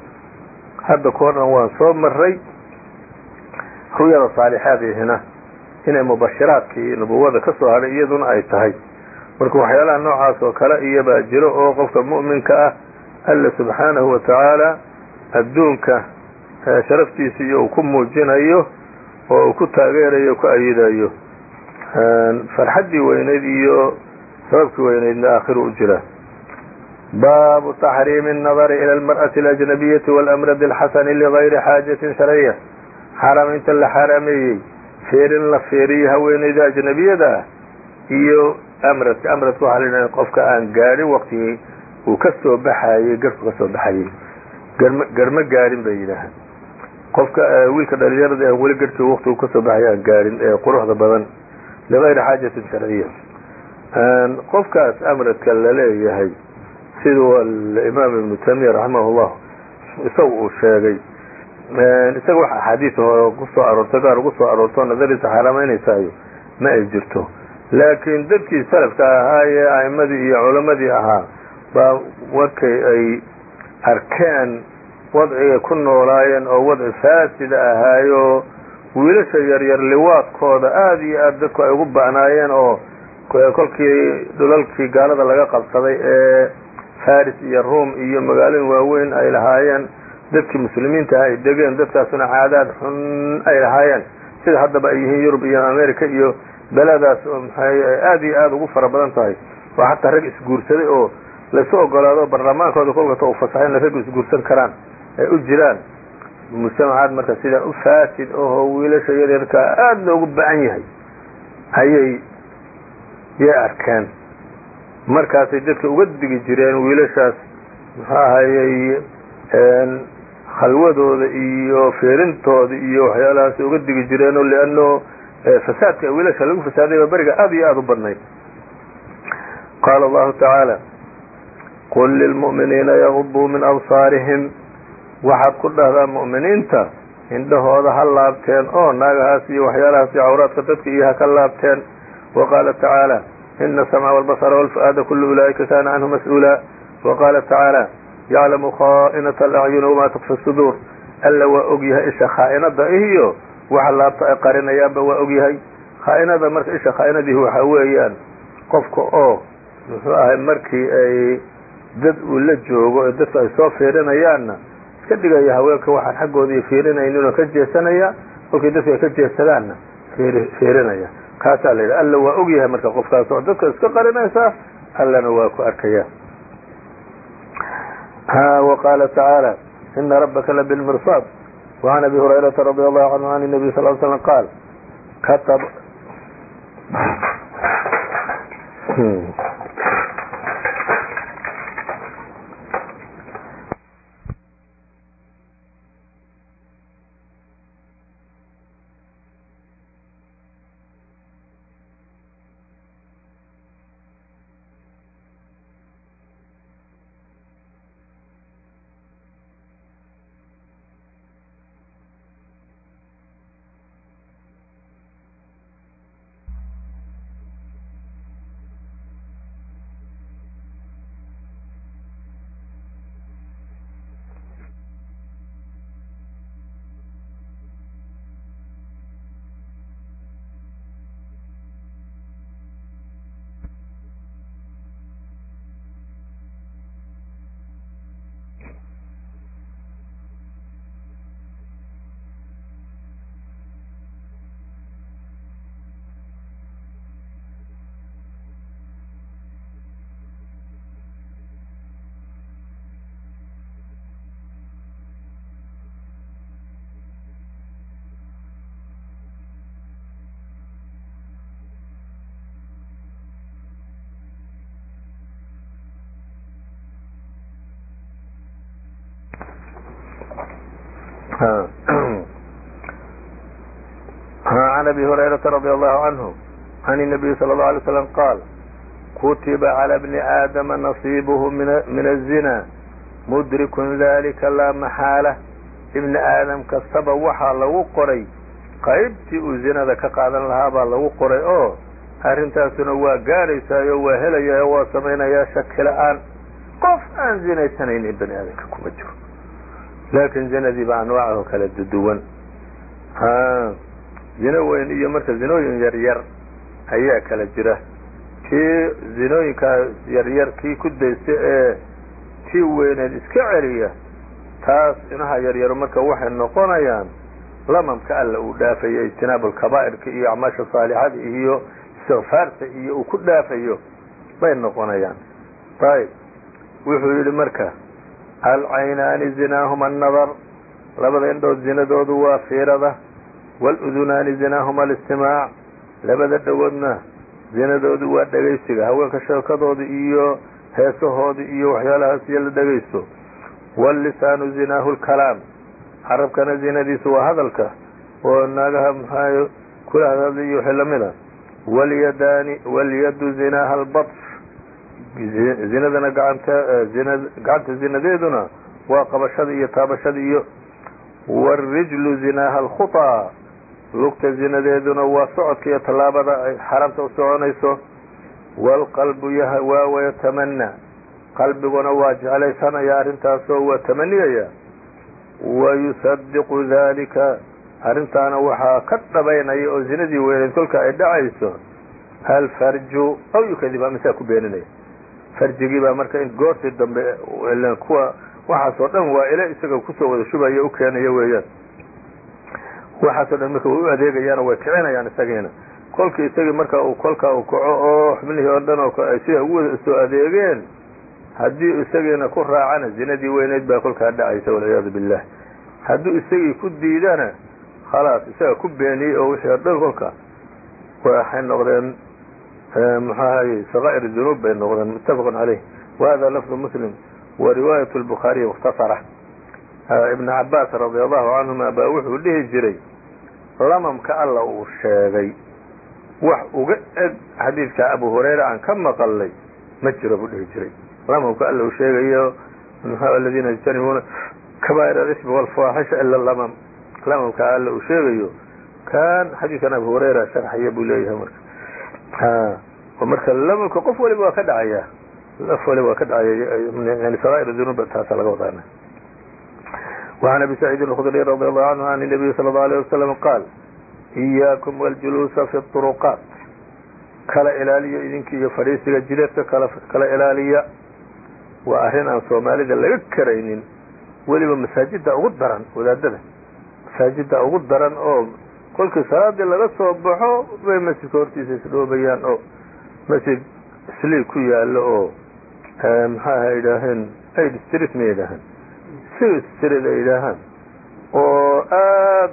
hadda ka waan soo maray ru'yada saalixaadihina inay mubashiraadkii nubuwada ka soo hadhay iyaduna ay tahay. Marka waxyaalaha noocaas oo kale iyobaa jiro oo qofka mu'minka ah alla subxaanahu wa tacaala adduunka sharaftiisa iyo uu ku muujinayo oo uu ku taageerayo ku ayidayo. Farxaddii weynayd iyo sababkii weynaydna aakhiru u jira baabu taxriimi الnadari ilى اlmarأaةi اlأjnabiyati wاlamrad اlxasani ligayri xaajatin sharciya xaaraamaynta la xaaraameeyey feerin la feeriyo haweeneyda ajnabiyada ah iyo amradka amradka waxaa la yidhaha qofka aan gaadhin waktigii uu ka soo baxayey garhku ka soo baxayey garma garma gaadhin bay yidhaahaan qofka wiilka dhalinyarada aan weli garhkii waktigu ka soo baxay aan gaadhin ee quruxda badan ligayri xaajatin sharciya qofkaas amradka la leeyahay siduu alimaam ibnu tamiya raximah llah isaga uu sheegay. Isaga wax axaadiis hore ku soo aroortay gaar ugu soo aroorto nadariisa xaaraamaynaysayo ma ay jirto. Laakiin dadkii salafka ahaa ee a'imadii iyo culammadii ahaa baa markay ay arkeen wadcigay ku noolaayeen oo wadci faasida ahaayo wiilasha yaryar liwaadkooda aada iyo aada dadku ay ugu ba'naayeen oo kolkii dhulalkii gaalada laga qabsaday ee faris iyo ruom iyo magaalooyin waaweyn ay lahaayeen dadkii muslimiinta ah ay degeen dadkaasuna caadaad xun ay lahaayeen. Sida haddaba ay yihiin yurub iyo america iyo beladaas oo maxay aada iyo aada ugu fara badan tahay. Oo xataa rag isguursaday oo laysu ogolaado baarlamaankooda kolkata u fasaxay inay isguursan karaan ay u jiraan. Mujtamacaad marka sidaa u faasid oho wiilasha yaryarkaa aada loogu bacan yahay. Ayay yay arkeen markaasay dadka uga digi jireen wiilashaas muxuu ahayey khalwadooda iyo feerintooda iyo waxyaalahaasay uga digi jireenoo lianno fasaadka wiilasha lagu fasaaday baa beriga aada iyo aada u badnayd. Qaala allahu tacaala qul lilmu'miniina yaguduu min absaarihim. Waxaad ku dhahdaa mu'miniinta indhahooda ha laabteen oo naagahaas iyo waxyaalahaas iyo cawraadka dadka iyo ha ka laabteen wa qaala tacaala ina asamca walbasara walfu'aada kullu ulaa'ika kana canhu mas'uula wa qaala tacaala yaclamu khaa'inata alacyuni wamaa tukfi suduur alla waa ogyahay isha khaa'inada iyo waxa laabta ay qarinayaanba waa ogyahay khaa'inada marka isha khaa'inadihi waxaa weeyaan qofka oo muxuu ahay markii ay dad uu la joogo ee dadku ay soo fiirinayaanna iska dhigaya haweenka waxaan xaggoodii fiirinayninoo ka jeesanaya kolkii dadku ay ka jeesadaanna fiirinaya kaasaa la yidhi alla waa ogyahay marka qofkaas oo dadka iska qarinaysaa allana waa ku arkaya wa qaala tacaala ina rabbaka labilmirsaad وعn abi هurayرaةa رadي الlه عanه عn النبي صل ل sلم qاal katb عن أبي هريرة رضي الله عنه عن النبي صلى الله عليه وسلم قال كتب على ابن آدم نصيبه من الزنا مدرك ذلك لا محالة ibn aadam kastaba waxaa lagu qoray qaybtii uu zinada ka qaadan lahaa baa lagu qoray oo arrintaasuna waa gaadhaysaayo waa helayaa waa samaynayaa shaki la-aan qof aan zinaysanaynin bani aadamka kuma jiro laakiin zinadiiba anwaacoo kala duduwan zino weyn iyo marka zinooyin yaryar ayaa kala jira. Kii zinooyinkaa yaryar kii ku daysta ee tii weyneed iska celiya taas inaha yaryaro marka waxay noqonayaan lamamka alla uu dhaafayo ijtinaabu lkabaa'irka iyo acmaasha saalixada iyo istikfaarta iyo uu ku dhaafayo bay noqonayaan. Ayib wuxuu yidhi marka alcaynaani zinaahuma annadar labada indhood zinadoodu waa fiirada waludunaani zinaahuma alistimaac labada dhawoodna zinadoodu waa dhegaysiga haweenka sheekadooda iyo heesahooda iyo waxyaalahaas iyo la dhegaysto wاllisaanu zinaahu lkalaam carabkana zinadiisu waa hadalka oo naagaha maxaa kula hadalda iyo wixii lamida walyadaani walyadu zinaaha albatsh zinadana gacanta zina gacanta zinadeeduna waa qabashada iyo taabashada iyo wاrijlu zinaaha alkhuطaa lugta zinadeeduna waa socodka iyo tallaabada ay xaramta u soconayso wاlqalbu yahwaa wayatamanaa qalbiguna waa jeclaysanaya arrintaasoo waa tamaniyaya wayusadiqu dalika arrintaana waxaa ka dhabaynaya oo zinadii weyneed kolka ay dhacayso alfarju aw yukadiba misaa ku beeninaya farjigii baa marka in goortii dambe kuwa waxaasoo dhan waa ile isaga ku soo wada shubaya u keenaya weeyaan. Waxaasoo dhan marka way u adeegayaano way kicinayaan isagiina. Kolkii isagii marka uu kolkaa uu kaco oo xubnihii oo dhan oo ay sida ugu wada soo adeegeen haddii isagiina ku raacana zinadii weyneyd baa kolkaa dhacaysa walciyaadu billah hadduu isagii ku diidana khalaas isaga ku beeniyey oo wixii o dhan kolka waxay noqdeen muxuu ahaye sakaa'ir dunuub bay noqdeen muttafaqun caleyh wa hada lafdu muslim wa riwaayat lbukhaariyi mukhtasara. Ibn cabaas radi allahu canhuma baa wuxuu dhihi jiray lamamka alla uu sheegay wax uga eg xadiidka abu hurayra aan ka maqalay ma jiro buu dhihi jiray. Lamamka alla uu sheegayo aladiina yajtanibuuna kabaa'ir alismi walfaaxisha ila lamam lamamka alla uu sheegayo kan xadiidkan abu hurayra sharxaya buu leeyahay marka marka lamamka qof waliba waa ka dhacaya qof waliba waa ka dhacaya yani sagaa'ir dunuuba taasa laga wadaana وعن أبي سعيد الخdري رضي الله عنه عن النبي صلى الله عليه وسلم قال إyاكم والجلوس في الطرقات kala ilaaliya idinka iyo fadhiisiga jidadka kala ilaaliya waa arrin aan soomaalida laga karaynin weliba masaajida ugu daran wadaadada masaajida ugu daran oo kolkii salaadii laga soo baxo bay masjidka hortiisa isdhoobayaan oo masjid slii ku yaalo oo maxaaha idhaaheen aid street ma yidhaahaan six street ay idhaahaan oo aad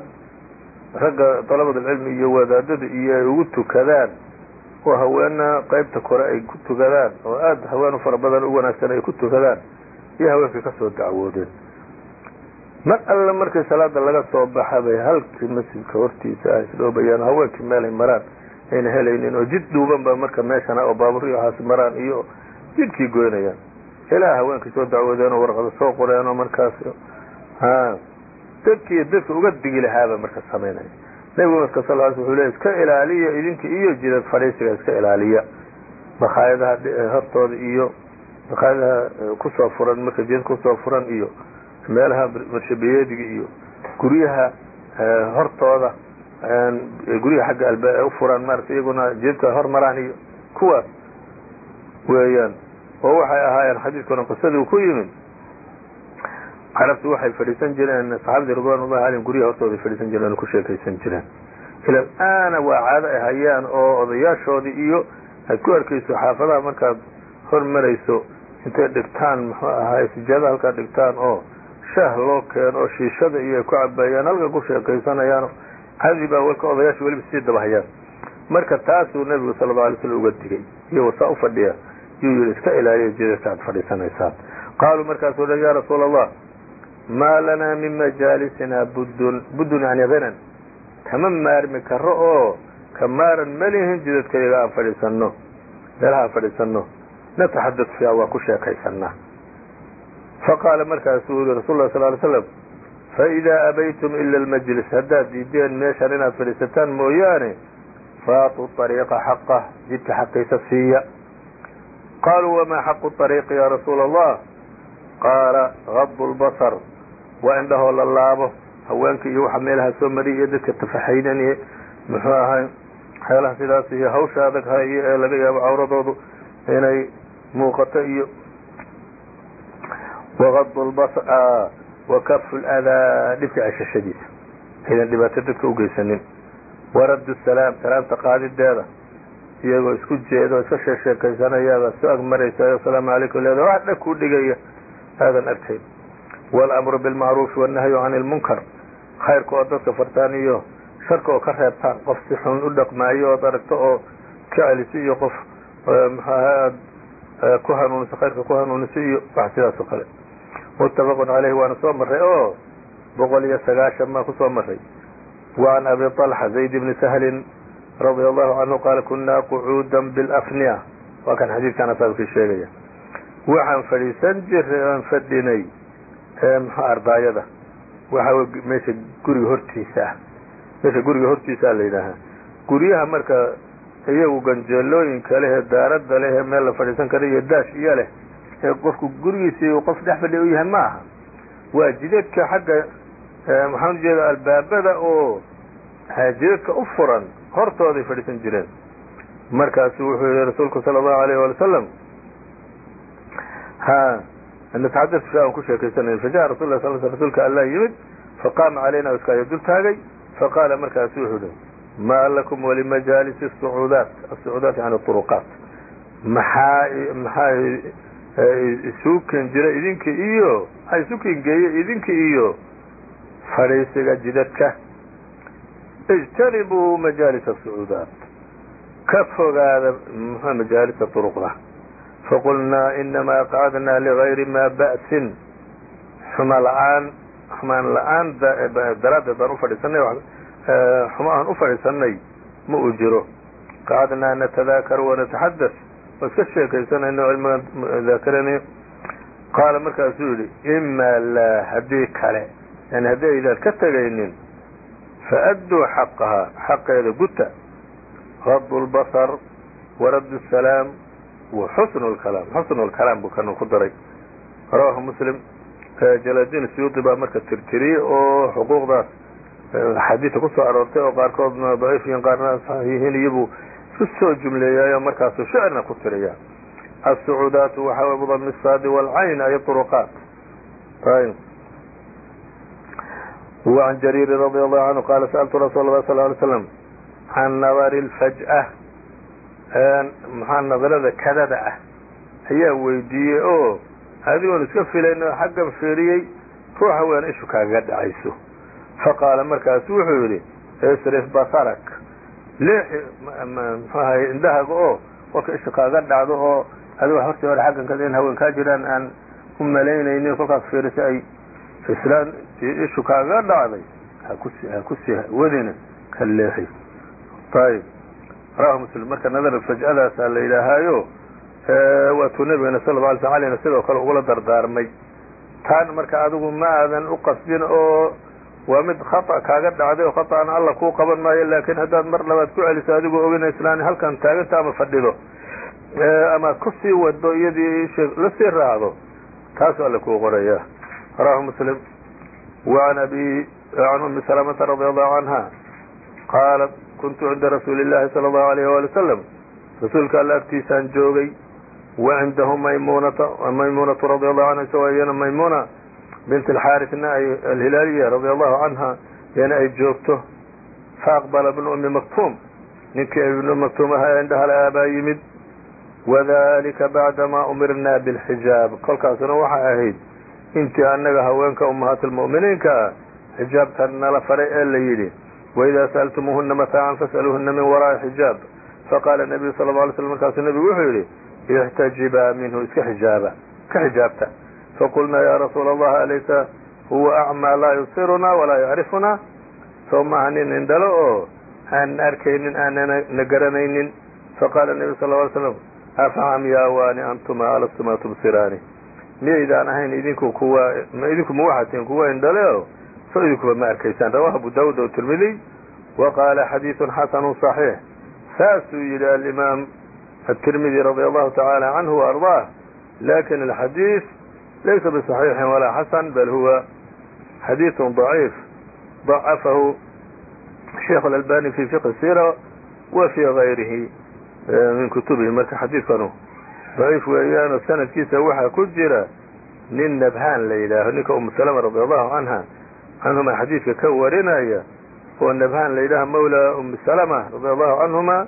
ragga dalabadulcilmi iyo wadaadada iyo ay ugu tukadaan oo haweena qaybta kore ay ku tukadaan oo aad haween fara badan u wanaagsan ay ku tukadaan iyo haweenkii ka dacwoodeen mar alle markii salaada laga soo baxa bay halkii masjidka hortiisa ah isdhoobayaan haweenkii meelay maraan ayna helaynin oo jid dhuuban ba marka meeshana oo baaburri waxaas maraan iyo jidkii goynayaan. Ilaa haweenkii soo dacwoodeen oo warqado soo qoreen oo markaas dadkii dadka uga digi lahaaba marka samaynaya nebigu marka sal l wuxuu leey iska ilaaliya idinka iyo jidad fadhiisiga iska ilaaliya. Makhaayadaha hortooda iyo makhaayadaha ku soo furan marka jidad ku soo furan iyo meelaha marshabiyeediga iyo guryaha hortooda guryaha xagga alba u furan maarata iyaguna jidadka hor maraan iyo kuwaas weeyaan. Oo waxay ahaayeen xadiidkuna qisadii ku yimid. Carabtu waxay fadhiisan jireen saxaabadii ridwan ullahi alayhim guryaha hortooday fadhiisan jireen o ku sheekaysan jireen. Ila aana waa caado ay hayaan oo odayaashoodii iyo aad ku arkayso xaafadaha markaad hor marayso intay dhigtaan muxuu ahaay sijaada halkaa dhigtaan oo shaah loo keeno shiishada iyo ku cabayaan halka ku sheekaysanayaan caadii baa walka odayaasha weliba sii dabahayaan marka taasuu nebigu sala allau alay slam uga digay iyo wasaa u fadhiya yuu yihi iska ilaaliya jidadka aad fadhiisanaysaan. Qaaluu markaasuu dhan ya rasuula allah maa lanaa min majaalisinaa buddun. Buddun yani hanan kama maarmi karo oo ka maaran malihin jidadkayaga aan fadhiisanno meelaha aan fadhiisanno. Nataxadad fiiha waa ku sheekaysanaa faqaala markaasuu yihi rasul sal ly slam faidaa abaytum ila almajlis haddaad diideen meeshan inaad fadhiisataan mooyaane faatuu ariiqa xaqah jidka xaqiisa siiya qaaluu wamaa xaqu ariiqi ya rasuula allah qaala gadu lbasar waa indhahoo la laabo haweenka iyo waxa meelaha soo mariya iyo dadka tafaxaynaniye muxuu ahay waxyaalaha sidaas iyo hawsha adag hayo ee laga yaabo cawradoodu inay muuqato iyo wagadu lbasar wakafu ladaa dhibka ceshashadiisa aydan dhibaato dadka ugeysanin waraddu salaam salaamta qaadideeda iyagoo isku jeeda oo iska sheesheekaysanayaabaa soo ag maraysa asalaamu calaykum leeda wax dhag kuu dhigaya aadan arkayn walamru bilmacruufi wannahyu can ilmunkar khayrka oo dadka fartaan iyo sharka oo ka reebtaan qof si xun u dhaqmaayo ood aragto oo ka celisa iyo qof maxaaha aad ku hanuuniso khayrka ku hanuuniso iyo wax sidaas oo kale muttafaqun caleyhi waana soo marray oo boqol iyo sagaashan maa kusoo marray وعn abi طلحة زayd bni سhlin radي الlahu canhu qaala kunaa qucuuda bاlafniya waa kan xadiidkan asaabkii sheegaya waxaan fadhiisan jiray aan fadhinay mx ardaayada waxa meesha guriga hortiisa ah meesha guriga hortiisa la yidhaahaa guryaha marka iyagu ganjeelooyinka leh ee daaradda leh ee meel la fadhiisan kara iyo daash iyo leh ee qofku gurigiisii uu qof dhex fadhiya u yahay ma aha waa jidadka xagga maxaan ujeeda albaabada oo jidadka u furan hortooday fadhiisan jireen markaasu wuxuu yihi rasuulku sala allahu alayh wali wasalam ha nataxadad fi aan ku sheekaysanayn fajaءa rasul lah sal rsulka alla yimid faqaama calayna iskaayo dul taagay faqaala markaasu wuxuu yihi maa lakum walimajaalis الsucuudaat asucuudaat yani طuruqaat maxaa maxaa isuuken jira idinki iyo isuuken geeye idinki iyo. Fadhiisiga jidadka. Ijtanibuu majaalisa sucuudaat ka fogaada mxu majaalisa duruqda faqulnaa inamaa qacadnaa ligayri maa ba'sin. Xuma la'aan xumaan la'aan eh, daraaddeed baan ufadhiisanay eh, xumo aan ma uu jiro. Qacadnaa natadaakar wanataxadas oo iska sheekaysanayno cilmigan daakaranayo qaala markaasuu yidhi imaa laa haddii kale. Yani haddii aydaan ka tegaynin faadduu xaqahaa xaqeeda guta radu lbasar waraddu salaam wa xusnu lkalaam xusnu lkalaam buu kan ku daray. Rawahu muslim. Jaladiin suyuudi baa marka tirtiriyey oo xuquuqdaas axaadiista ku soo aroortay oo qaarkoodna daciif yihiin qaarna saxiix yihiin iyobuu isku soo jumleeyaayo markaasuu shicirna ku tiriya السعودaaت waxa w بضم الصاad والعyn ay طرقاaت وعن جرير رضي الله عنه قال سألت رsuل الله صلى اه عليه وسلم عن نdر الفجأة mxaa nadrada kadada ah ayaa weydiiyey oo adigoon iska filayn xaggan fiiriyey ruuxa wean ishu kaaga dhacayso faqاala markaasu wuxuu yidhi اsrف basrك leexi mxuahay indhahaga oo kolka isha kaaga dhacdo oo adigo hortii hore xaggan kada in haween kaa jiraan aan u malaynaynin kolkaas fiirisa ay islaan ishu kaaga dhacday hakusi wadina ka leexi. Ayib rawahu muslim marka nadar faj'adaasaa la yidhaahaayo waatuu nabigana sala lla alay sl alayna sidoo kale ugula dardaarmay. Taan marka adigu ma aadan u qasdin oo waa mid khata kaaga dhacday oo khataana alla kuu qaban maayo laakiin haddaad mar labaad ku celiso adigoo ogeynaysa inaan halkan taaganta ama fadhido. Ama ku sii wado iyadii la sii raacdo taasuu alle kuu qoraya rawahu muslim. Waan abi an ummi salamata radi allahu canha qaalat kuntu cinda rasuuli illahi sala allahu alayh wali wasalam rasuulka alla agtiisaan joogay wa cindahu maymunata maymunatu radi allahu canha isagoo iyana maymuna bint اxaarثna alhilaaliya radi allahu canha iyana ay joogto faaqbala bnu ummi maktuum ninkii ibnu maktuum ahaa indhahale aabaa yimid wadalika bacdamaa umirnaa bilxijaab kolkaasuna waxay ahayd intii annaga haweenka ummahaatulmu'miniinka ah xijaabka nala faray ee la yidhi waidaa sa'altumuuhuna mataacan fasaluuhuna min waraa'i xijaab faqaala nabiyu sala la alay slm markaasuu nebigu wuxuu yidhi ixtajibaa minhu iska xijaaba ka xijaabta faqulnaa yaa rasuula allah alaysa huwa acmaa laa yubsirunaa walaa yacrifunaa soo maaha nin indhalo oo aanan arkaynin aanana na garanaynin faqaala nebiyu sal lla alay slam afcam yaa waani antuma alastuma tubsiraani miyaydaan ahayn idinku kuwa idinku ma waxaad tihiin kuwa indhale o so idinkuba ma arkaysaan rawahu abu daawud o tirmidiy wa qaala xadiidun xasanu صaxiix saasuu yidhi alimaam aلtirmidi radi allahu tacaala canhu وarضaah lakin alxadiid laysa biصaxiixin walaa xasan bal huwa xadiiثu ضaciif ضacafahu sheikh اlalbani fi fiqhi sira wa fi غayrihi min kutubihi marka xadiidkanu daciif weeyaanoo sanadkiisa waxaa ku jira nin nabhaan la yidhaaho ninka umu salama radi allahu canha canhuma xadiidka ka warinaya oo nabhaan la yidhaaho mawla umi salama radi allahu canhuma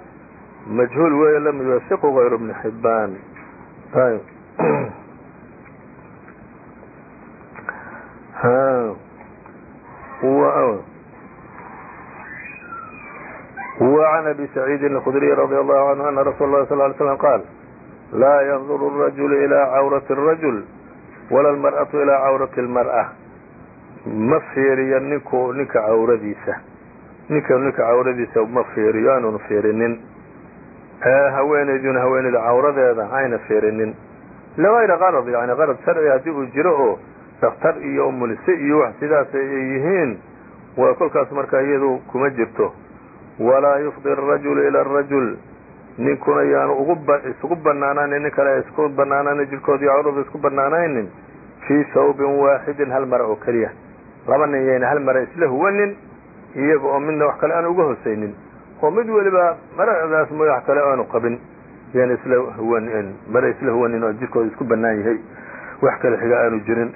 majhuul weeye lam yuwasiqu gayru bni xibaan وعn أbي سعيid الkdري رضي الله عنه أن رsuل الlه صل ل سلم qاal laa ينظر الرaجuل إilى cawرaة الرaجuل وala الmarأaة إilى cawرaةi الmarأة ma fiiriyo ninku ninka cawradiisa ninka ninka cawradiisa ma fiiriyo aanuna fiirinin haweenayduna haweenayda cawradeeda ayna fiirinin لغayra qarض yani qarض sharci haddii uu jiro oo daktar iyo umulise iyo wax sidaas ay yihiin waa kolkaas marka iyadu kuma jirto walaa yufdi arajulu ila arajul ninkuna yaanu ugu isugu banaanaynin nin kale isku banaanayni jirkood iyo cawradu isku banaanaynin fii sawbin waaxidin hal mara oo keliya. Laba nin yayna hal mara isla huwanin iyaga oo midna wax kale aan uga hoosaynin. Oo mid weliba maradaas mooy wax kale aanu qabin yayna isla huwanin mara isla huwanin oo jirkooda isku banaan yahay wax kale xiga aanu jirin.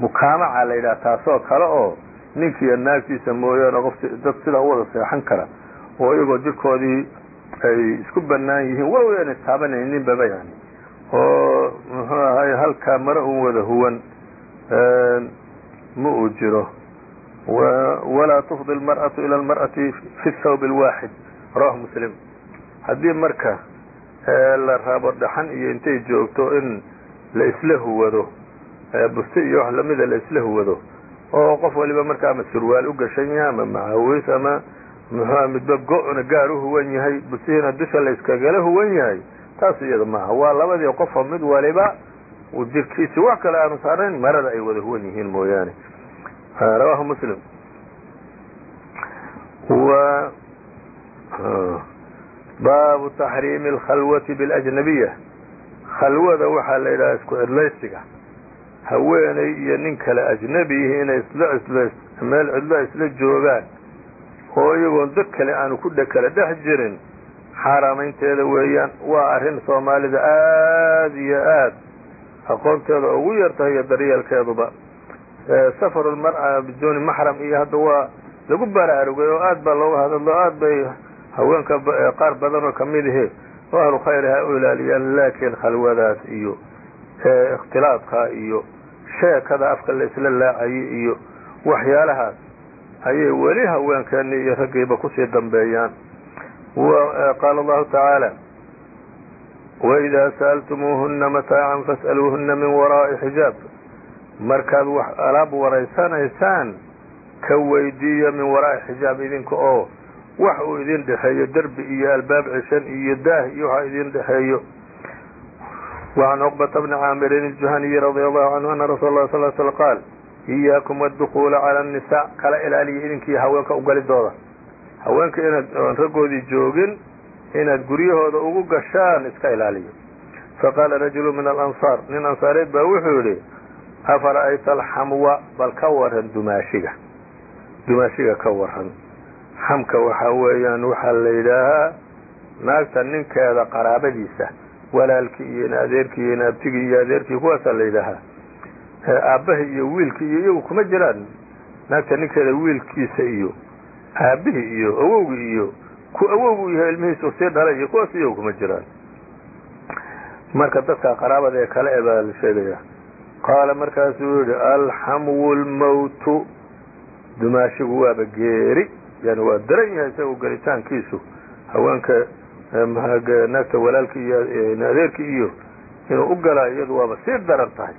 Mukaamaca la yidhaha taasoo kale oo ninkiiyo naagtiisa mooyaane qof dad sidaa u wada seexan kara oo iyagoo dirkoodii ay isku banaan yihiin. Walow ayna taabanayninbaba yani oo muxuu ahay halkaa mare un wada huwan. Ma uu jiro. Walaa tufdi almar'atu ila almar'ati fi thawb alwaaxid rawahu muslim. Haddii marka la rabo dhaxan iyo intay joogto in la isla huwado buste iyo wax lamida la isla huwado oo qof waliba marka ama surwaal u gashan yahay ama macaawis ama muxuua midba go-na gaar u huwan yahay bustihiina dusha la iskagala huwan yahay. Taas iyada maaha. Waa labadii qofoo mid waliba uu jirkiisi wax kale aanu saarayn marada ay wada huwan yihiin mooyaane. Rawahu muslim. Wa baabu taxriimi alkhalwati biاlajnabiya khalwada waxaa la yidhaha isku cidlaysiga. Haweeney iyo nin kale ajnebiyihi inay isla meel cidlo isla joogaan oo iyagoon dad kale aanu ku kala dhex jirin. Xaaraamaynteeda weeyaan waa arrin soomaalida aad iyo aad aqoonteeda ugu yartahay iyo daryeelkeeduba. Safarulmar'a biduuni maxram iyo hadda waa lagu baraarugay oo aad baa looga hadlo aad bay haweenka qaar badan oo ka mid ahe oo ahlu khayr ha u ilaaliyaan laakiin khalwadaas iyo ikhtilaadka iyo sheekada afka la isla laacayay iyo waxyaalahaas ayay weli haweenkeennii iyo raggiiba ku sii dambeeyaan. Qaala allahu tacaala waidaa sa'altumuuhuna mataacan fas'aluuhuna min waraa'i xijaab. Markaad alaab waraysanaysaan ka weydiiya min waraa'i xijaab idinka oo wax uu idin dhexeeyo derbi iyo albaab cishan iyo daah iyo waxa idin dhexeeyo. Wacan cuqbata bni caamirin aljuhaniyi radia allahu canhu ana rasuula lah sal sl qaal إyاكم والدخuل عlى النساء kala ilaaliya idinkii haweenka ugalidooda haweenka inaad raggoodii joogin inaad guryahooda ugu gashaan iska ilaaliya faqاla رaجuل min الأنصاar nin ansaareed baa wuxuu yihi أfرأyta الxamwa bal ka waran dumaashiga dumaashiga ka waran xamka waxa weeyaan waxaa la yidhaahaa naagta ninkeeda qaraabadiisa walaalkii iyo in adeerkii iyo in abtigii iyo adeerkii kuwaasaa la yidhaahaa aabbahii iyo wiilkii iyo iyagu kuma jiraan. Naagta ninkeeda wiilkiisa iyo aabbihii iyo awowgii iyo ku awowgu yahay ilmihiisu sii dhalay iyo kuwaas iyagu kuma jiraan. Marka dadka qaraabada ee kale baa la sheegaya qaala markaasuu yihi alxamwu lmawtu dumaashigu waaba geeri yani waa daran yahay isaga gelitaankiisu. Haweenka naagta walaalkii iyo adeerkii iyo inuu u galaa iyadu waaba sii daran tahay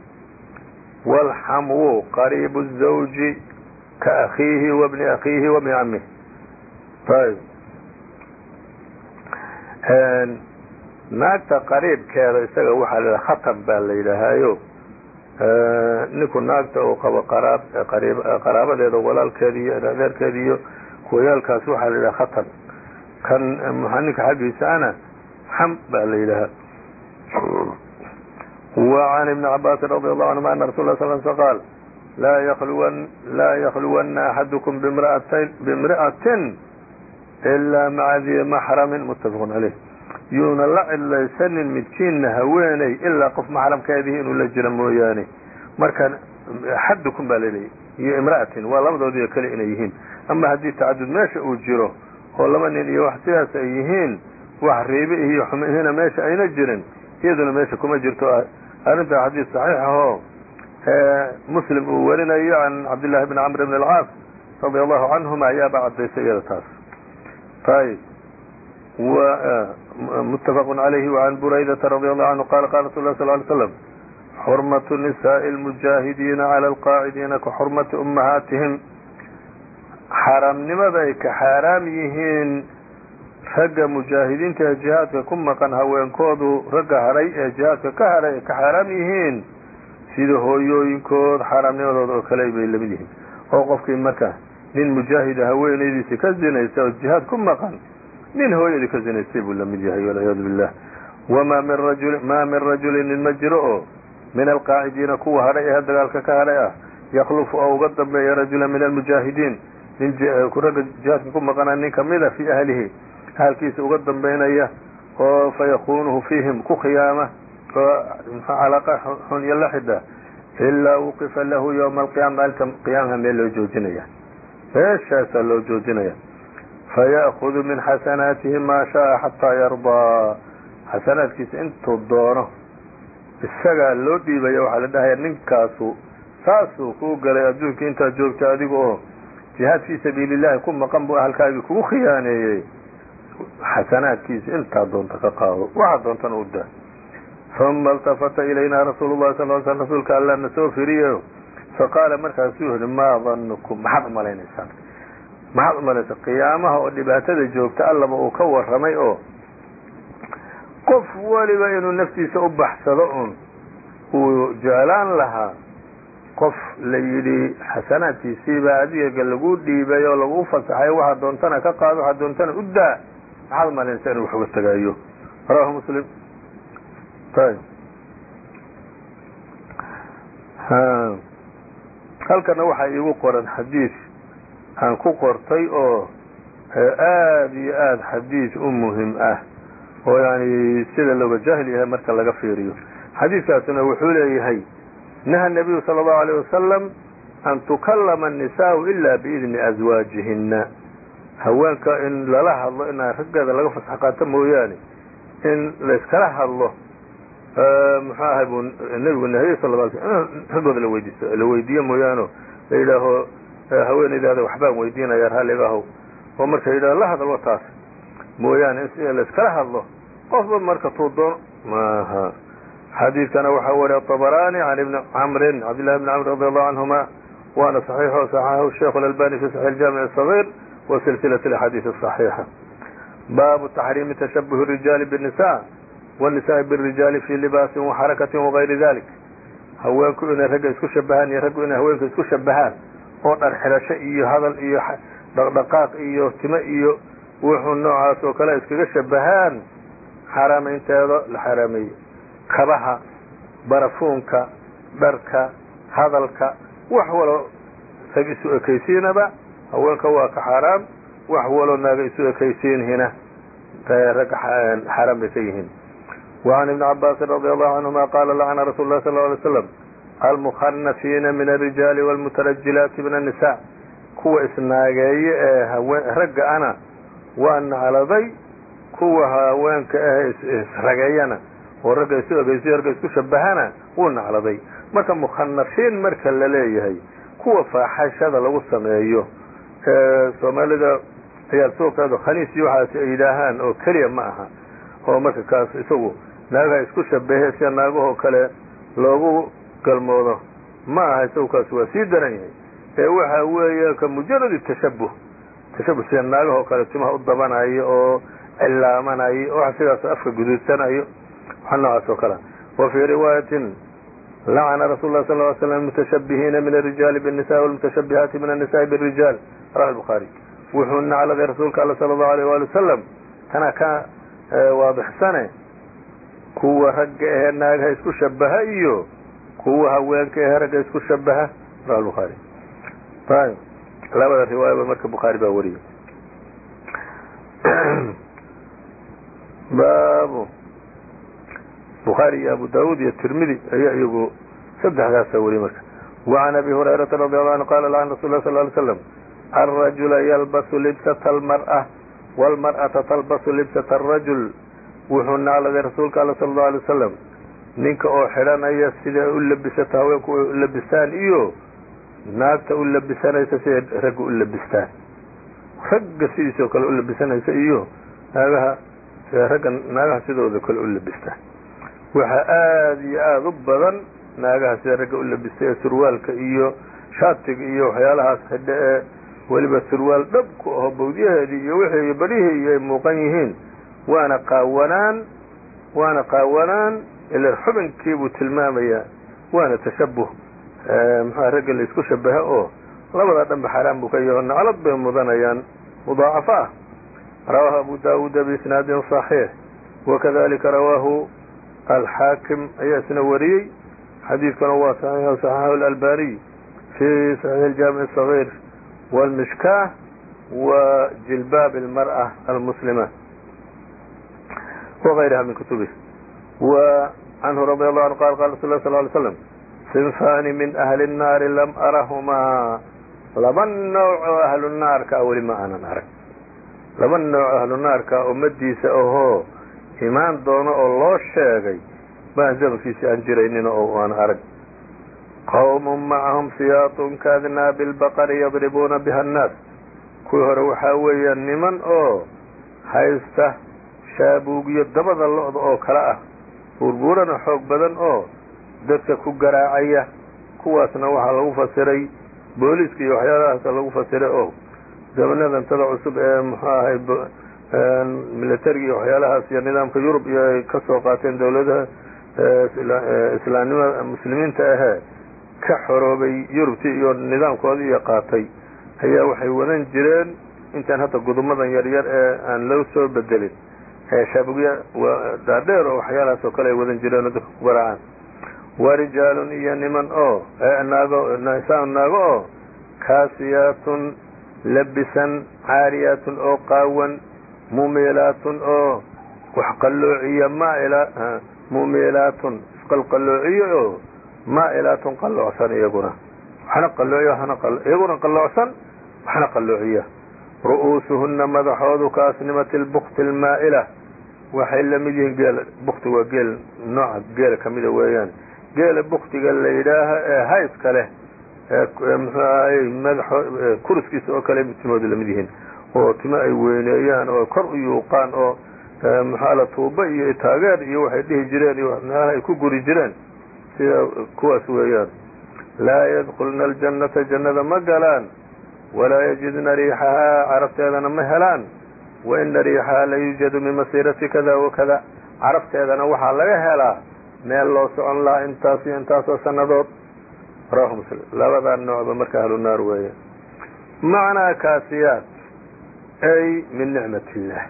wاlxamwu qariibu الزawji ka akhiihi wabni akhiihi wabni camih ayb naagta qariibkeeda isaga waxaa la khatan baa la yidhaahaayo ninku naagta uu qabo qaraab qaraabadeeda walaalkeeda iyo adeerkeeda iyo kuwayaalkaas waxaa la yidhaha khatan kan ninka xaggiisa ana xam baa la yidhahaa وعn iبن cabاsi رضي الله عنهma أن رsuل اه صل sل qاal laa ykluwana أxadكم بامرأة إlا mعa dي محرم متفق عaليه yuuna la cidlaysanin midkiinna haweeney ilaa qof maxramkeedihi inuu la jiro mooyaane marka axadكم baa laleeyahy iyo imra'atin waa labadoodiyo kale inay yihiin ama haddii tacadud meesha uu jiro oo laba nin iyo wax sidaas ay yihiin wax riibe iyo xumihina meesha ayna jirin iyaduna meesha kuma jirto arintaa xadiis صaxiix ahoo muslim uu warinayo can cabdillahi bni camr bn alcaas radia allahu canhuma ayaaba cadaysay iyada taas. Ayb e, mutafaq alayhi wacan buraydata radi allahu canhu qala qala rasul lah sl lay slam xurmatu nisaai lmujaahidiina cala alqaacidiina ka xurmati ummahaatihim. Xaaraamnimada ay ka xaaraam yihiin ragga mujaahidiinta ee jihaadka ku maqan haweenkoodu ragga hadhay ee jihaadka ka hadhay ay ka xaaraam yihiin sida hooyooyinkood xaaraamnimadooda oo kale bay la mid yihiin. Oo qofkii marka nin mujaahida haweenaydiisi ka zinaysa oo jihaad ku maqan nin hooyadii ka zinaystay buu la mid yahay walciyaadu billah wamaa min rajuli maa min rajulin nin ma jiro oo min alqaacidiina kuwa hadhay ee dagaalka ka hadhay ah yaklufu oo uga dambeeya rajula min almujaahidiin. Nin ragga jihaadka ku maqana nin kamida fii ahlihi ahalkiisa uga dambaynaya oo fayakunuhu fiihim ku khiyaama oo calaaqa xun iyo la ilaa wuqifa lahu ywma alqiyama maalinta qiyaamaha meel loo joojinaya. Meeshaasaa loo joojinaya. Faya'kudu min xasanaatihi maa shaaa xataa yardaa xasanaadkiisa intuu doono isagaa loo dhiibaya waxaa la dhahaya ninkaasu saasuu kuu galay adduunkii intaad joogta adiga oo jihaad fii sabiili llahi ku maqan buu ahalkaagii kugu khiyaaneeyey xasanaadkiisa intaa doonta ka qaado waxaa doontana u daa uma اltafata ilaynaa rasuulu lahi sal sl rasuulka alla na soo firiyo faqaala markaasuu yihi maa danukum maxaad umalaynaysaan maxaad umalaysaan qiyaamaha oo dhibaatada joogta allaba uu ka warramay oo qof weliba inuu naftiisa u baxsado un uu jeclaan lahaa qof la yidhi xasanaadkiisiibaa adiga lagu dhiibay oo lagu fasaxay waxaa doontana ka qaado waxaa doontana u daa hal maalinta inuu waxga tagaayo. Rawahu muslim. Halkana waxaa iigu qoran xadiid aan ku qortay oo aad iyo aad xadiid u muhiim ah oo yani sida looga jaahil yahay marka laga fiiriyo. Xadiidkaasuna wuxuu leeyahay naha nabiyu sala allahu alayh wasalam an tukallama annisaau ila biidni aswaajihina haweenka in lala hadlo in aan raggeeda laga fasax qaato mooyaane in layskala hadlo muxuu ahay buu nebigu nahiyey sal l sl in raggooda laweydiiso la weydiiyo mooyaano la yidhaaho haweenaydaada waxbaan weydiinaya raalligahow oo marka yidhaho la hadal wataas mooyaane in layskala hadlo qofba marka tuu doono maha xadiidkana waxaa wariya طabarani can ibni camrin cabdillahi bni camr radi allahu canhuma waana saxiixo saxaxahu sheikhu albani fi saxix jaamic صagiir wa silsilaة اlaxaadiiث الصaxiixa baabu taxriimi tashabuh الrijaali bالnisa wالnisaءi bالrijaali fi libaasin وxarakati وغayri dalik haweenku inay ragga isku shabahaan iyo raggu inay haweenka isku shabahaan oo dhar xidhasho iyo hadal iyo dhaqdhaqaaq iyo time iyo wuxuu noocaas oo kale iskaga shabahaan xaaraamaynteeda la xaaraameeyey kabaha barafuunka dharka hadalka wax walo rag isu ekaysiinaba haweenka waa ka xaaraam wax walo naaga isu ekaysiinhina ragga xaaraam bay ka yihiin وعn iبن cabاsi رadي الله عanهuma qala lacna rasul الlah sl ه slam almukhanasiina min الrijaali wاlmutarajilaati min النisa kuwa isnaageeye ee ragga ana waa nacladay kuwa haweenka ah isrageeyana oo ragga isu egeysiyo ragga isku shabahana wuu nacladay marka mukhanasiin marka la leeyahay kuwa faaxashada lagu sameeyo ee soomaalida suuqeedu khaniis iyo waxaas ay yidhaahaan oo keliya ma aha oo marka kaas isagu naagaha isku shabahe sida naagahoo kale loogu galmoodo ma aha isagu kaas waa sii daran yahay. Ee waxa weeye ka mujaradi tashabuh tashabuh sida naagahoo kale timaha u dabanayo oo cilaamanayo waxa sidaas afka guduudsanayo waxa noocaas oo kale wa fii riwaayatin lacna rasul lah sal l slm mutashabihiina min arijaali bnisa wlmutashabihaati min annisaai brijaal ra buhaari wuxuu nacladay rasuulka all sala allahu aleyh wali wasalam tana ka waadixsane kuwa ragga ehe naagaha isku shabaha iyo kuwa haweenka ehe ragga isku shabaha ra buhaari ayb labada riwaayaba marka bukhaari baa wariyay baabu bukhaari iyo abu daawuud iyo tirmidi ayaa iyagu saddexdaasa weli marka. Wacan abi hurayrata radiallahu anhu qala lahan rasul lah sal ly slam alrajula yalbasu libsata almar'a walmar'ata talbasu libsata alrajul wuxuu naaladay rasuulka alla sal allahu alay wasalam ninka oo xidhanaya siday u labisata haweenku ay u labistaan iyo naagta u labisanaysa siday ragga u labistaan? Ragga sidiisoo kale u labisanaysa iyo naagaha ragga naagaha sidooda kale u labistaan waxaa aad iyo aada u badan naagaha sida ragga u labistay ee surwaalka iyo shaatiga iyo waxyaalahaas xidhe ee weliba surwaal dhab ku aho bawdyaheedii iyo wixii barihii iyo ay muuqan yihiin. Waana qaawanaan waana qaawanaan ila xubinkii buu tilmaamayaa. Waana tashabuh muxua ragga la isku shabaha oo labadaa dhanba xaaraan buu ka yaho naclad bay mudanayaan mudaacafo ah rawaahu abu daawuuda biisnaadin صaxiix wakadalika rawaahu alxaakim ayaa isna wariyey xadiidkuna waa saxiixu saxiixu alalbaniy fii saxiixi aljaamic asagiir waalmishkaah wa jilbaab almar'a almuslima wagayraha min kutubi wa canhu radi allahu anhu qala qala rasul lah sal ly slam sinfaani min ahli الnaari lam arahumaa laba nooc oo ahlu naarka weli ma aanan arag laba nooc ahlu naarka ummadiisa ahoo imaan doono oo loo sheegay baan zamankiisii aan jiraynin oo aan arag. Qawmun macahum siyaatun kaadnaabi bilbaqari yadribuuna biha annaas. Kuwi hore waxaa weeyaan niman oo haysta shaabuugiyo dabada lo-da oo kale ah. Burburana xoog badan oo dadka ku garaacaya. Kuwaasna waxaa lagu fasiray booliiska iyo waxyaalahaasa lagu fasiray oo zabanadantada cusub ee muxuu ahay militariga iyo waxyaalahaas iyo nidaamka yurub iyo ay ka qaateen dawladaha islaamnimada muslimiinta ahee ka xoroobay yurubtii iyo nidaamkoodii iyo qaatay. Ayaa waxay wadan jireen intaan hadda gudumadan yaryar ee aan loo soo bedelin. Shaabugya dhaadheer oo waxyaalahaas oo kale ay wadan jireen dadka ku garaacaan wa rijaalun iyo niman oo naago nisaan naago oo kaasiyaatun labisan caariyaatun oo qaawan mumilaatun oo wax qalloociya mumilaatun isqalqalloociye oo maa'ilaatun qalloocsan iyaguna. Waxna qalloociya waxna iyaguna qalloocsan waxna qalloociya ru'uusuhunna madaxoodu ka asnimati lbukti waxay la mid yihiin geel bukti waa geel nooca geela kamida weeyaan. Geela buktiga la yidhaaha ee hayska leh ee muxuu madaxo kuriskiisa oo kale timoodu la mid yihiin oo timo ay weyneeyaan oo kor u yuuqaan oo maxaala tuuba iyo taageer iyo waxay dhihi jireen iyo meelaha ay ku guri jireen sida kuwaas weeyaan. Laa yadkulna aljannata jannada ma galaan. Walaa yajidna riixahaa carabteedana ma helaan. Wa ina riixahaa la yuujadu min masiirati kada wakada carabteedana waxaa laga helaa meel loo socon lahaa intaas iyo intaasoo sannadood. Rawahu muslim. Labadaa noocba marka ahlu naar weeye macnaa kaasiyaat ay min nicmat illah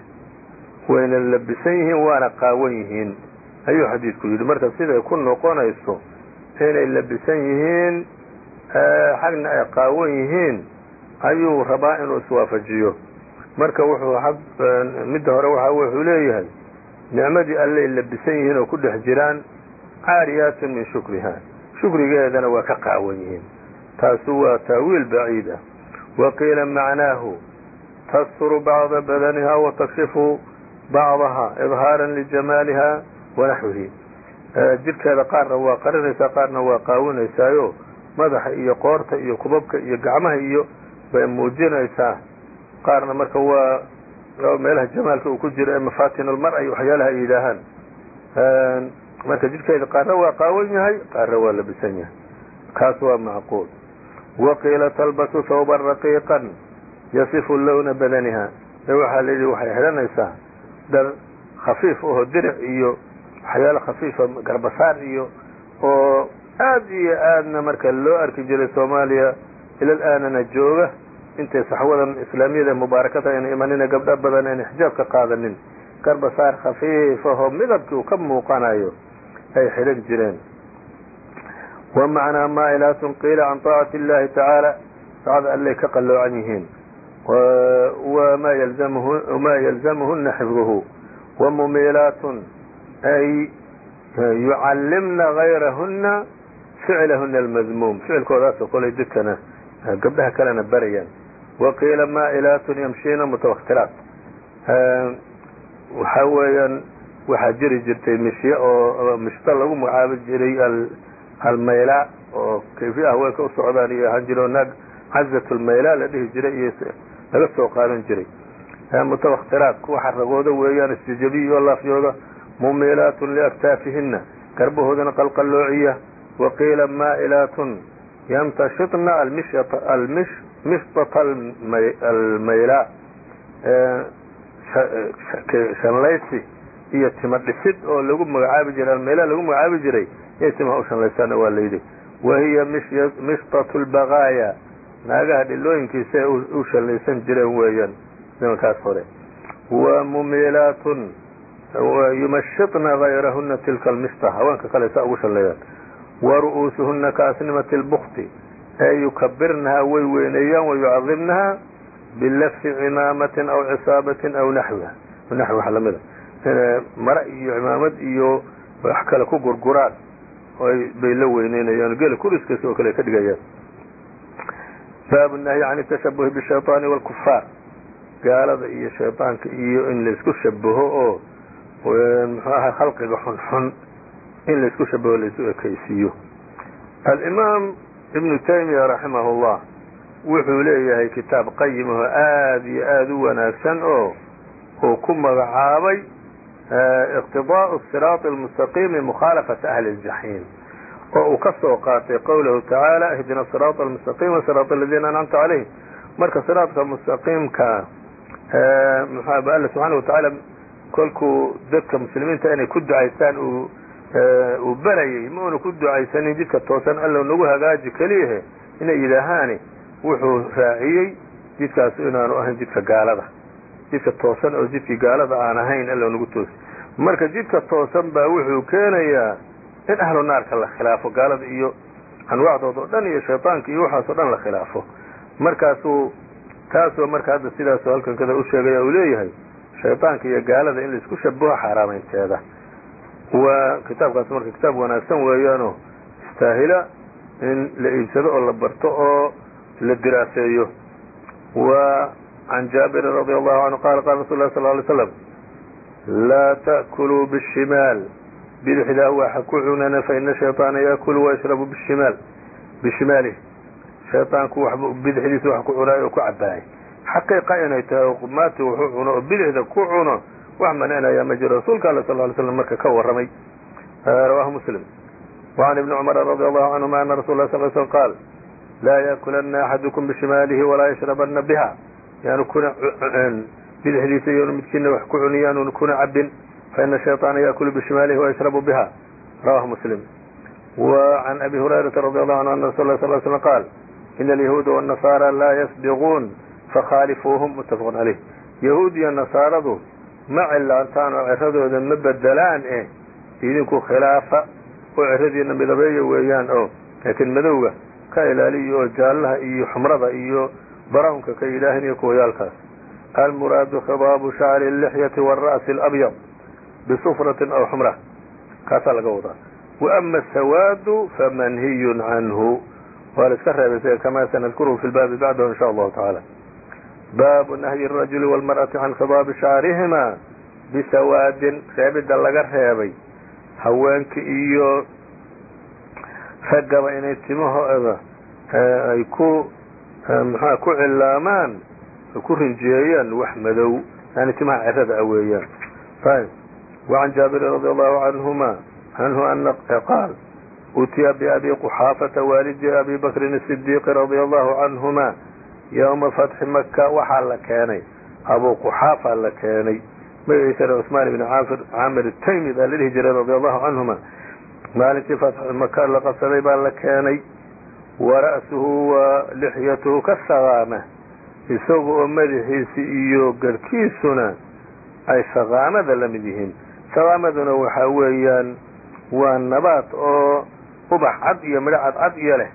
wayna labisan yihiin waana qaawan yihiin. Ayuu xadiidku yidhi. Marka siday ku noqonayso inay labisan yihiin xagna ay qaawan yihiin ayuu rabaa inuu iswaafajiyo marka wuxuu midda hore waxa wuxuu leeyahay nicmadii allay labisan yihiin oo ku dhex jiraan caariyaatun min shukriha. Shukrigeedana waa ka qaawan yihiin. Taasu waa taawiil baciid ah. Wa qiila macnaahu bacda badaniha wa takshifu bacdaha idhaaran lijamaaliha wanaxwihi jidhkeeda qaarna waa qarinaysaa qaarna waa qaawinaysaayo madaxa iyo qoorta iyo kubabka iyo gacmaha iyo bay muujinaysaa qaarna marka waa meelaha jamaalka uu ku jiro ee mafaatinulmar iyo waxyaalaha ay yidhaahaan marka jidhkeeda qaarna waa qaawan yahay qaarna waa labisan yahay kaas waa thawban raqiiqan yasifu lowna badaniha. E waxaa la yidhi waxay xidhanaysaa dhar khafiif aho diric iyo waxyaalo khafiifa garbasaar iyo oo aad iyo aadna marka loo arki jiray soomaaliya ilal aanana jooga intay saxwadan islaamiyada mubaarakada ayna imanina gabdho badan ayna xijaab ka qaadanin. Garbasaar khafiif ahoo midabkii uu ka muuqanayo ay xidhan jireen. Wa macnaa maa'ilaatun qiila can taacati illahi tacaala saacada allay ka qalloocan yihiin wma yalzamuhuna xifduhu wamumilaatun ay yucallimna gayrahuna ficlahuna almadmuum ficilkoodaasoo koley dadkana gabdhaha kalena barayaan waqiila maa'ilaatun yamshiina mutawaktiraat waxaa weeyaan waxaa jiri jirtay mishye oo mishto lagu magacaabi jiray almayla oo kayfiya haweenka u socdaan iyo ahaan jiro cazat lmayla la dhihi jiray iyo laga soo qaadan jiray. Mutawaktiraat kuwa xaragooda weeyaan istijabiya oo laafyooda mumilaatun liaktaafihina garbahoodana qalqaloociya waqiila maa'ilaatun yamtashitna almishtata almayla shanlaysi iyo tima dhisid oo lagu magacaabi jiray almayla lagu magacaabi jiray inay timaha u shanlaysaana waa layidhi wahiya mishtatu lbagaaya naagaha dhilooyinkiisa ay u shallaysan jireen weeyaan zamankaas hore. Wa mumilaatun yumashitna gayrahuna tilka almishta haweenka kale saa ugu shalleeyaan wa ru'uusuhuna kaasnimati lbukti ee yukabirnahaa way weyneeyaan wayucadimnahaa bilafsi cimaamatin aw cisaabatin aw naxwiha naxwi wax lamida mara iyo cimaamad iyo wax kale ku gurguraan bay la weyneynayaan gela kuriskaas oo kale ka dhigayaan baabu nahyi can tashabuhi bishayطaani wاlkufaar gaalada iyo shayطaanka iyo in laisku shabaho oo muxuu ahay khalqiga xunxun in laisku shabaho laisu ekaysiiyo alimaam ibnu taymiya raximah اllah wuxuu leeyahay kitaab qayim oo aad iyo aad u wanaagsan oo uu ku magacaabay iqtidaءu siraaط اlmustaqiimi mukhaalafata ahli الjaxiim oo uu ka soo qaatay qowlahu tacaala ihdina siraata almustaqiima siraat aladiina ancamta calayhim. Marka siraadka mustaqiimka muxaaba alla subxaana watacaala kolkuu dadka muslimiinta inay ku ducaystaan uu uu barayay ma ku ducaysanin jidka toosan alla nagu hagaaji keliyahe inay yidhaahaani wuxuu raaciyey jidkaas inaanu ahayn jidka gaalada. Jidka toosan oo jidkii gaalada aan ahayn alla nagu toos marka jidka toosan baa wuxuu keenayaa in ahlu naarka la khilaafo gaalada iyo anwaacdooda o dhan iyo shayطaanka iyo waxaas o dhan la khilaafo. Markaasuu taasoo marka hadda sidaasoo halkan kada u sheegaya uu leeyahay shayطaanka iyo gaalada in la isku shabaho xaaraamaynteeda. Waa kitaabkaas marka kitaab wanaagsan weeyaanoo istaahila in la iibsado oo la barto oo la diraaseeyo. Wa can jaabirin radi allahu canhu qala qala rasul lah sal lay slam laa ta'kuluu bishimaal bidixdaa waxa ku cunana faina shayطaana yaakulu wayashrabu bishimaal bishimaalih shayطaanku waxba bidixdiisa wax ku cunaayo oo ku cabaayay xaqiiqa inay tahay oo maati wuxuu cuno oo bidixda ku cuno wax mancinaya ma jiro rasuulka alla sal ly slam marka ka warramay rawahu muslim وعn iبni cmr radي allahu canهuma ana rasul lah sl slm qaal laa yakulana axadukum bishimaalihi walaa yashrabana biha yaanu kuna bidixdiisa iyoonu midkiina wax ku cuni yaanu kuna cabin faina shayطaana yaakulu bishimaalihi wayashrabu biha rawahu muslim وعn abi hurayrata radi allahu anhu ana rasul lah sl slm qaal ina alyahuuda والنasara laa yasbiquun fakhaalifuuhum mutafaq caleyh yahuud iyo nasaaradu ma cilaantaan oo ciradooda ma bedelaan eh idinku khilaafa oo ciradiina midabeeya weeyaan oo laakiin madowga ka ilaaliya oo jaallaha iyo xumrada iyo barawnka ka yidhaahin iyo kuwayaalkaas almuraadu khidaabu shacri اlixyati wاra'si اlabyad bsufratin aw xumra kaasaa laga wadaa waama asawaadu famanhiyun canhu waa la iska reebay kamaa sanadkuruhu fi lbaabi bacdahu in sha allahu tacaala baabu nahyi arajuli walmar'ati can khidaabi shacrihima bisawaadin reebidda laga reebay haweenka iyo raggaba inay timahooda ay ku maxaa ku cilaamaan ku rinjeeyaan wax madow yani timaha cerada a weeyaan وعan jaabirin radي allahu canهuma canhu ana qaal utiya biabi quxaafata waalidi abi bakrin الصidiiqi radي allahu canهuma ywma fatxi maka waxaa la keenay abu quxaafa la keenay magaciisana cثmaan ibn caamir taymi baa la dhihi jiray radi allahu canhuma maalintii fatxu maka la qabsaday baa la keenay wara'suhu wa lixyatuhu ka saqaama isaga oo madaxiisi iyo garhkiisuna ay saqaamada la mid yihiin saqaamaduna waxaa weeyaan waa nabaad oo ubax cad iyo midho cadcad iyo leh